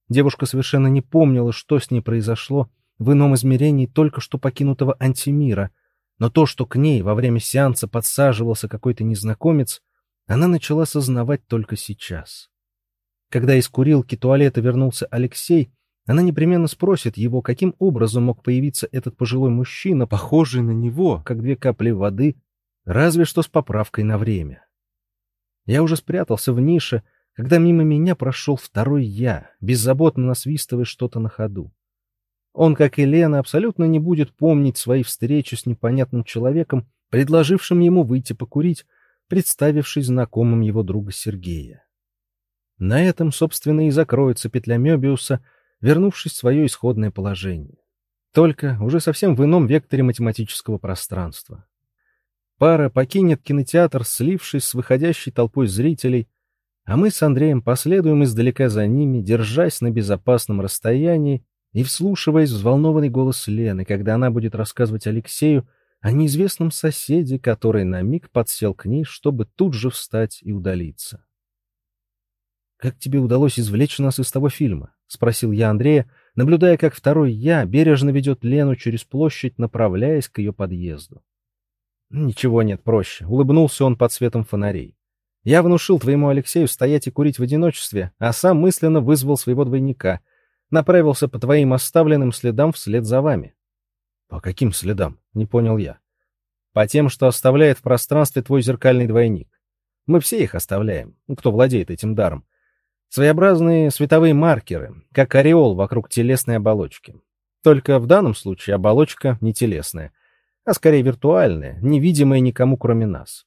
Девушка совершенно не помнила, что с ней произошло в ином измерении только что покинутого антимира, но то, что к ней во время сеанса подсаживался какой-то незнакомец, она начала сознавать только сейчас. Когда из курилки туалета вернулся Алексей, она непременно спросит его, каким образом мог появиться этот пожилой мужчина, похожий на него, как две капли воды, разве что с поправкой на время. Я уже спрятался в нише, когда мимо меня прошел второй я, беззаботно насвистывая что-то на ходу. Он, как и Лена, абсолютно не будет помнить свои встречи с непонятным человеком, предложившим ему выйти покурить, представившись знакомым его друга Сергея. На этом, собственно, и закроется петля Мёбиуса, вернувшись в свое исходное положение. Только уже совсем в ином векторе математического пространства. Пара покинет кинотеатр, слившись с выходящей толпой зрителей, а мы с Андреем последуем издалека за ними, держась на безопасном расстоянии и вслушиваясь в взволнованный голос Лены, когда она будет рассказывать Алексею о неизвестном соседе, который на миг подсел к ней, чтобы тут же встать и удалиться. «Как тебе удалось извлечь нас из того фильма?» — спросил я Андрея, наблюдая, как второй я бережно ведет Лену через площадь, направляясь к ее подъезду. Ничего нет проще. Улыбнулся он под светом фонарей. Я внушил твоему Алексею стоять и курить в одиночестве, а сам мысленно вызвал своего двойника. Направился по твоим оставленным следам вслед за вами. По каким следам? Не понял я. По тем, что оставляет в пространстве твой зеркальный двойник. Мы все их оставляем, кто владеет этим даром. Своеобразные световые маркеры, как ореол вокруг телесной оболочки. Только в данном случае оболочка не телесная — а скорее виртуальное, невидимое никому кроме нас.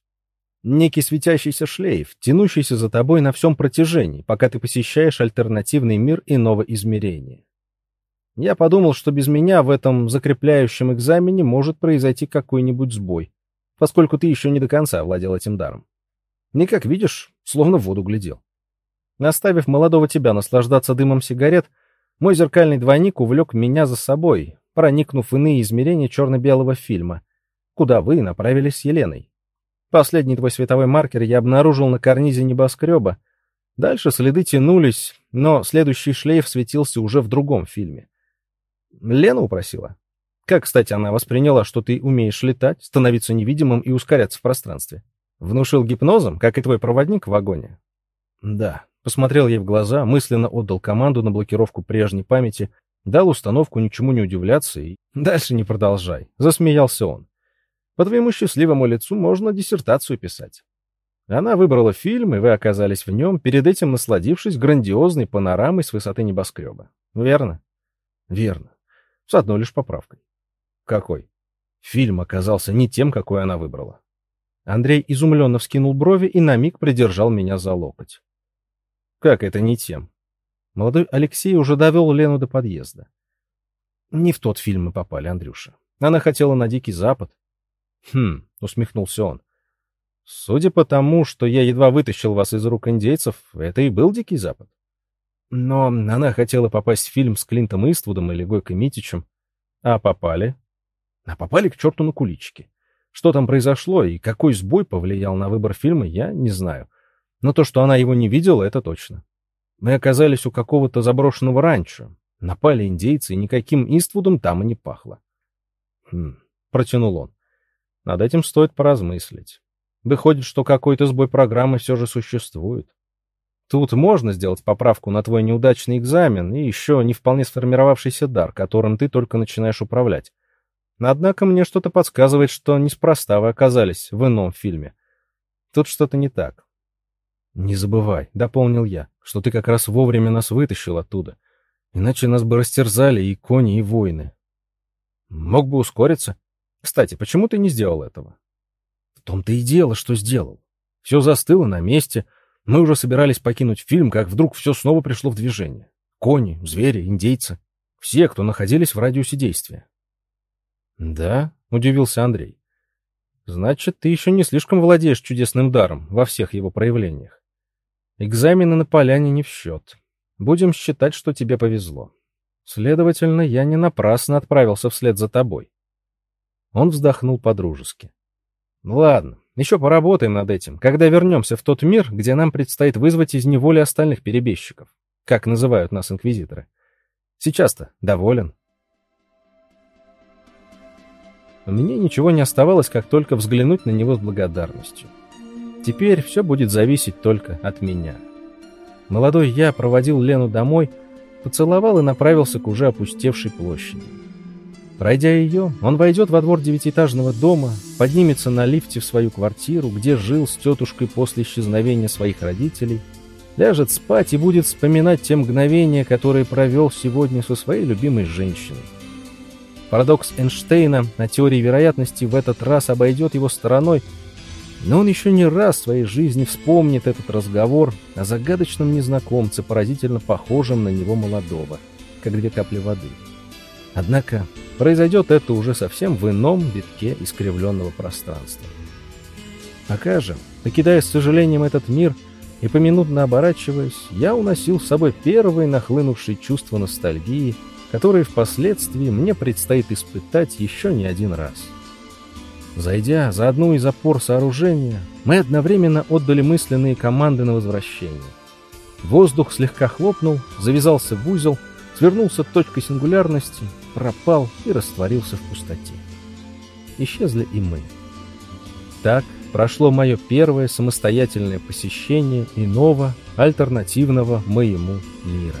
Некий светящийся шлейф, тянущийся за тобой на всем протяжении, пока ты посещаешь альтернативный мир иного измерения. Я подумал, что без меня в этом закрепляющем экзамене может произойти какой-нибудь сбой, поскольку ты еще не до конца владел этим даром. Не как видишь, словно в воду глядел. Наставив молодого тебя наслаждаться дымом сигарет, мой зеркальный двойник увлек меня за собой, проникнув в иные измерения черно-белого фильма, куда вы направились с Еленой. Последний твой световой маркер я обнаружил на карнизе небоскреба. Дальше следы тянулись, но следующий шлейф светился уже в другом фильме. Лена упросила. Как, кстати, она восприняла, что ты умеешь летать, становиться невидимым и ускоряться в пространстве? Внушил гипнозом, как и твой проводник в вагоне? Да. Посмотрел ей в глаза, мысленно отдал команду на блокировку прежней памяти Дал установку ничему не удивляться и... Дальше не продолжай. Засмеялся он. По твоему счастливому лицу можно диссертацию писать. Она выбрала фильм, и вы оказались в нем, перед этим насладившись грандиозной панорамой с высоты небоскреба. Верно? Верно. С одной лишь поправкой. Какой? Фильм оказался не тем, какой она выбрала. Андрей изумленно вскинул брови и на миг придержал меня за локоть. Как это не тем? Молодой Алексей уже довел Лену до подъезда. Не в тот фильм мы попали, Андрюша. Она хотела на Дикий Запад. Хм, усмехнулся он. Судя по тому, что я едва вытащил вас из рук индейцев, это и был Дикий Запад. Но она хотела попасть в фильм с Клинтом Иствудом или Гойко Митичем. А попали? А попали к черту на куличики. Что там произошло и какой сбой повлиял на выбор фильма, я не знаю. Но то, что она его не видела, это точно. Мы оказались у какого-то заброшенного ранчо. Напали индейцы, и никаким Иствудом там и не пахло. Хм, протянул он. Над этим стоит поразмыслить. Выходит, что какой-то сбой программы все же существует. Тут можно сделать поправку на твой неудачный экзамен и еще не вполне сформировавшийся дар, которым ты только начинаешь управлять. Однако мне что-то подсказывает, что неспроста вы оказались в ином фильме. Тут что-то не так. «Не забывай», — дополнил я, — «что ты как раз вовремя нас вытащил оттуда. Иначе нас бы растерзали и кони, и воины». «Мог бы ускориться. Кстати, почему ты не сделал этого?» «В том-то и дело, что сделал. Все застыло на месте. Мы уже собирались покинуть фильм, как вдруг все снова пришло в движение. Кони, звери, индейцы. Все, кто находились в радиусе действия». «Да?» — удивился Андрей. «Значит, ты еще не слишком владеешь чудесным даром во всех его проявлениях. Экзамены на поляне не в счет. Будем считать, что тебе повезло. Следовательно, я не напрасно отправился вслед за тобой. Он вздохнул по-дружески. Ну ладно, Еще поработаем над этим, когда вернемся в тот мир, где нам предстоит вызвать из неволи остальных перебежчиков, как называют нас инквизиторы. Сейчас-то доволен. Мне ничего не оставалось, как только взглянуть на него с благодарностью. Теперь все будет зависеть только от меня. Молодой я проводил Лену домой, поцеловал и направился к уже опустевшей площади. Пройдя ее, он войдет во двор девятиэтажного дома, поднимется на лифте в свою квартиру, где жил с тетушкой после исчезновения своих родителей, ляжет спать и будет вспоминать те мгновения, которые провел сегодня со своей любимой женщиной. Парадокс Эйнштейна на теории вероятности в этот раз обойдет его стороной, но он еще не раз в своей жизни вспомнит этот разговор о загадочном незнакомце, поразительно похожем на него молодого, как две капли воды. Однако произойдет это уже совсем в ином витке искривленного пространства. Пока же, покидая с сожалением этот мир и поминутно оборачиваясь, я уносил с собой первые нахлынувшие чувства ностальгии, которые впоследствии мне предстоит испытать еще не один раз. Зайдя за одну из опор сооружения, мы одновременно отдали мысленные команды на возвращение. Воздух слегка хлопнул, завязался в узел, свернулся точкой сингулярности пропал и растворился в пустоте. Исчезли и мы. Так прошло мое первое самостоятельное посещение иного, альтернативного моему мира.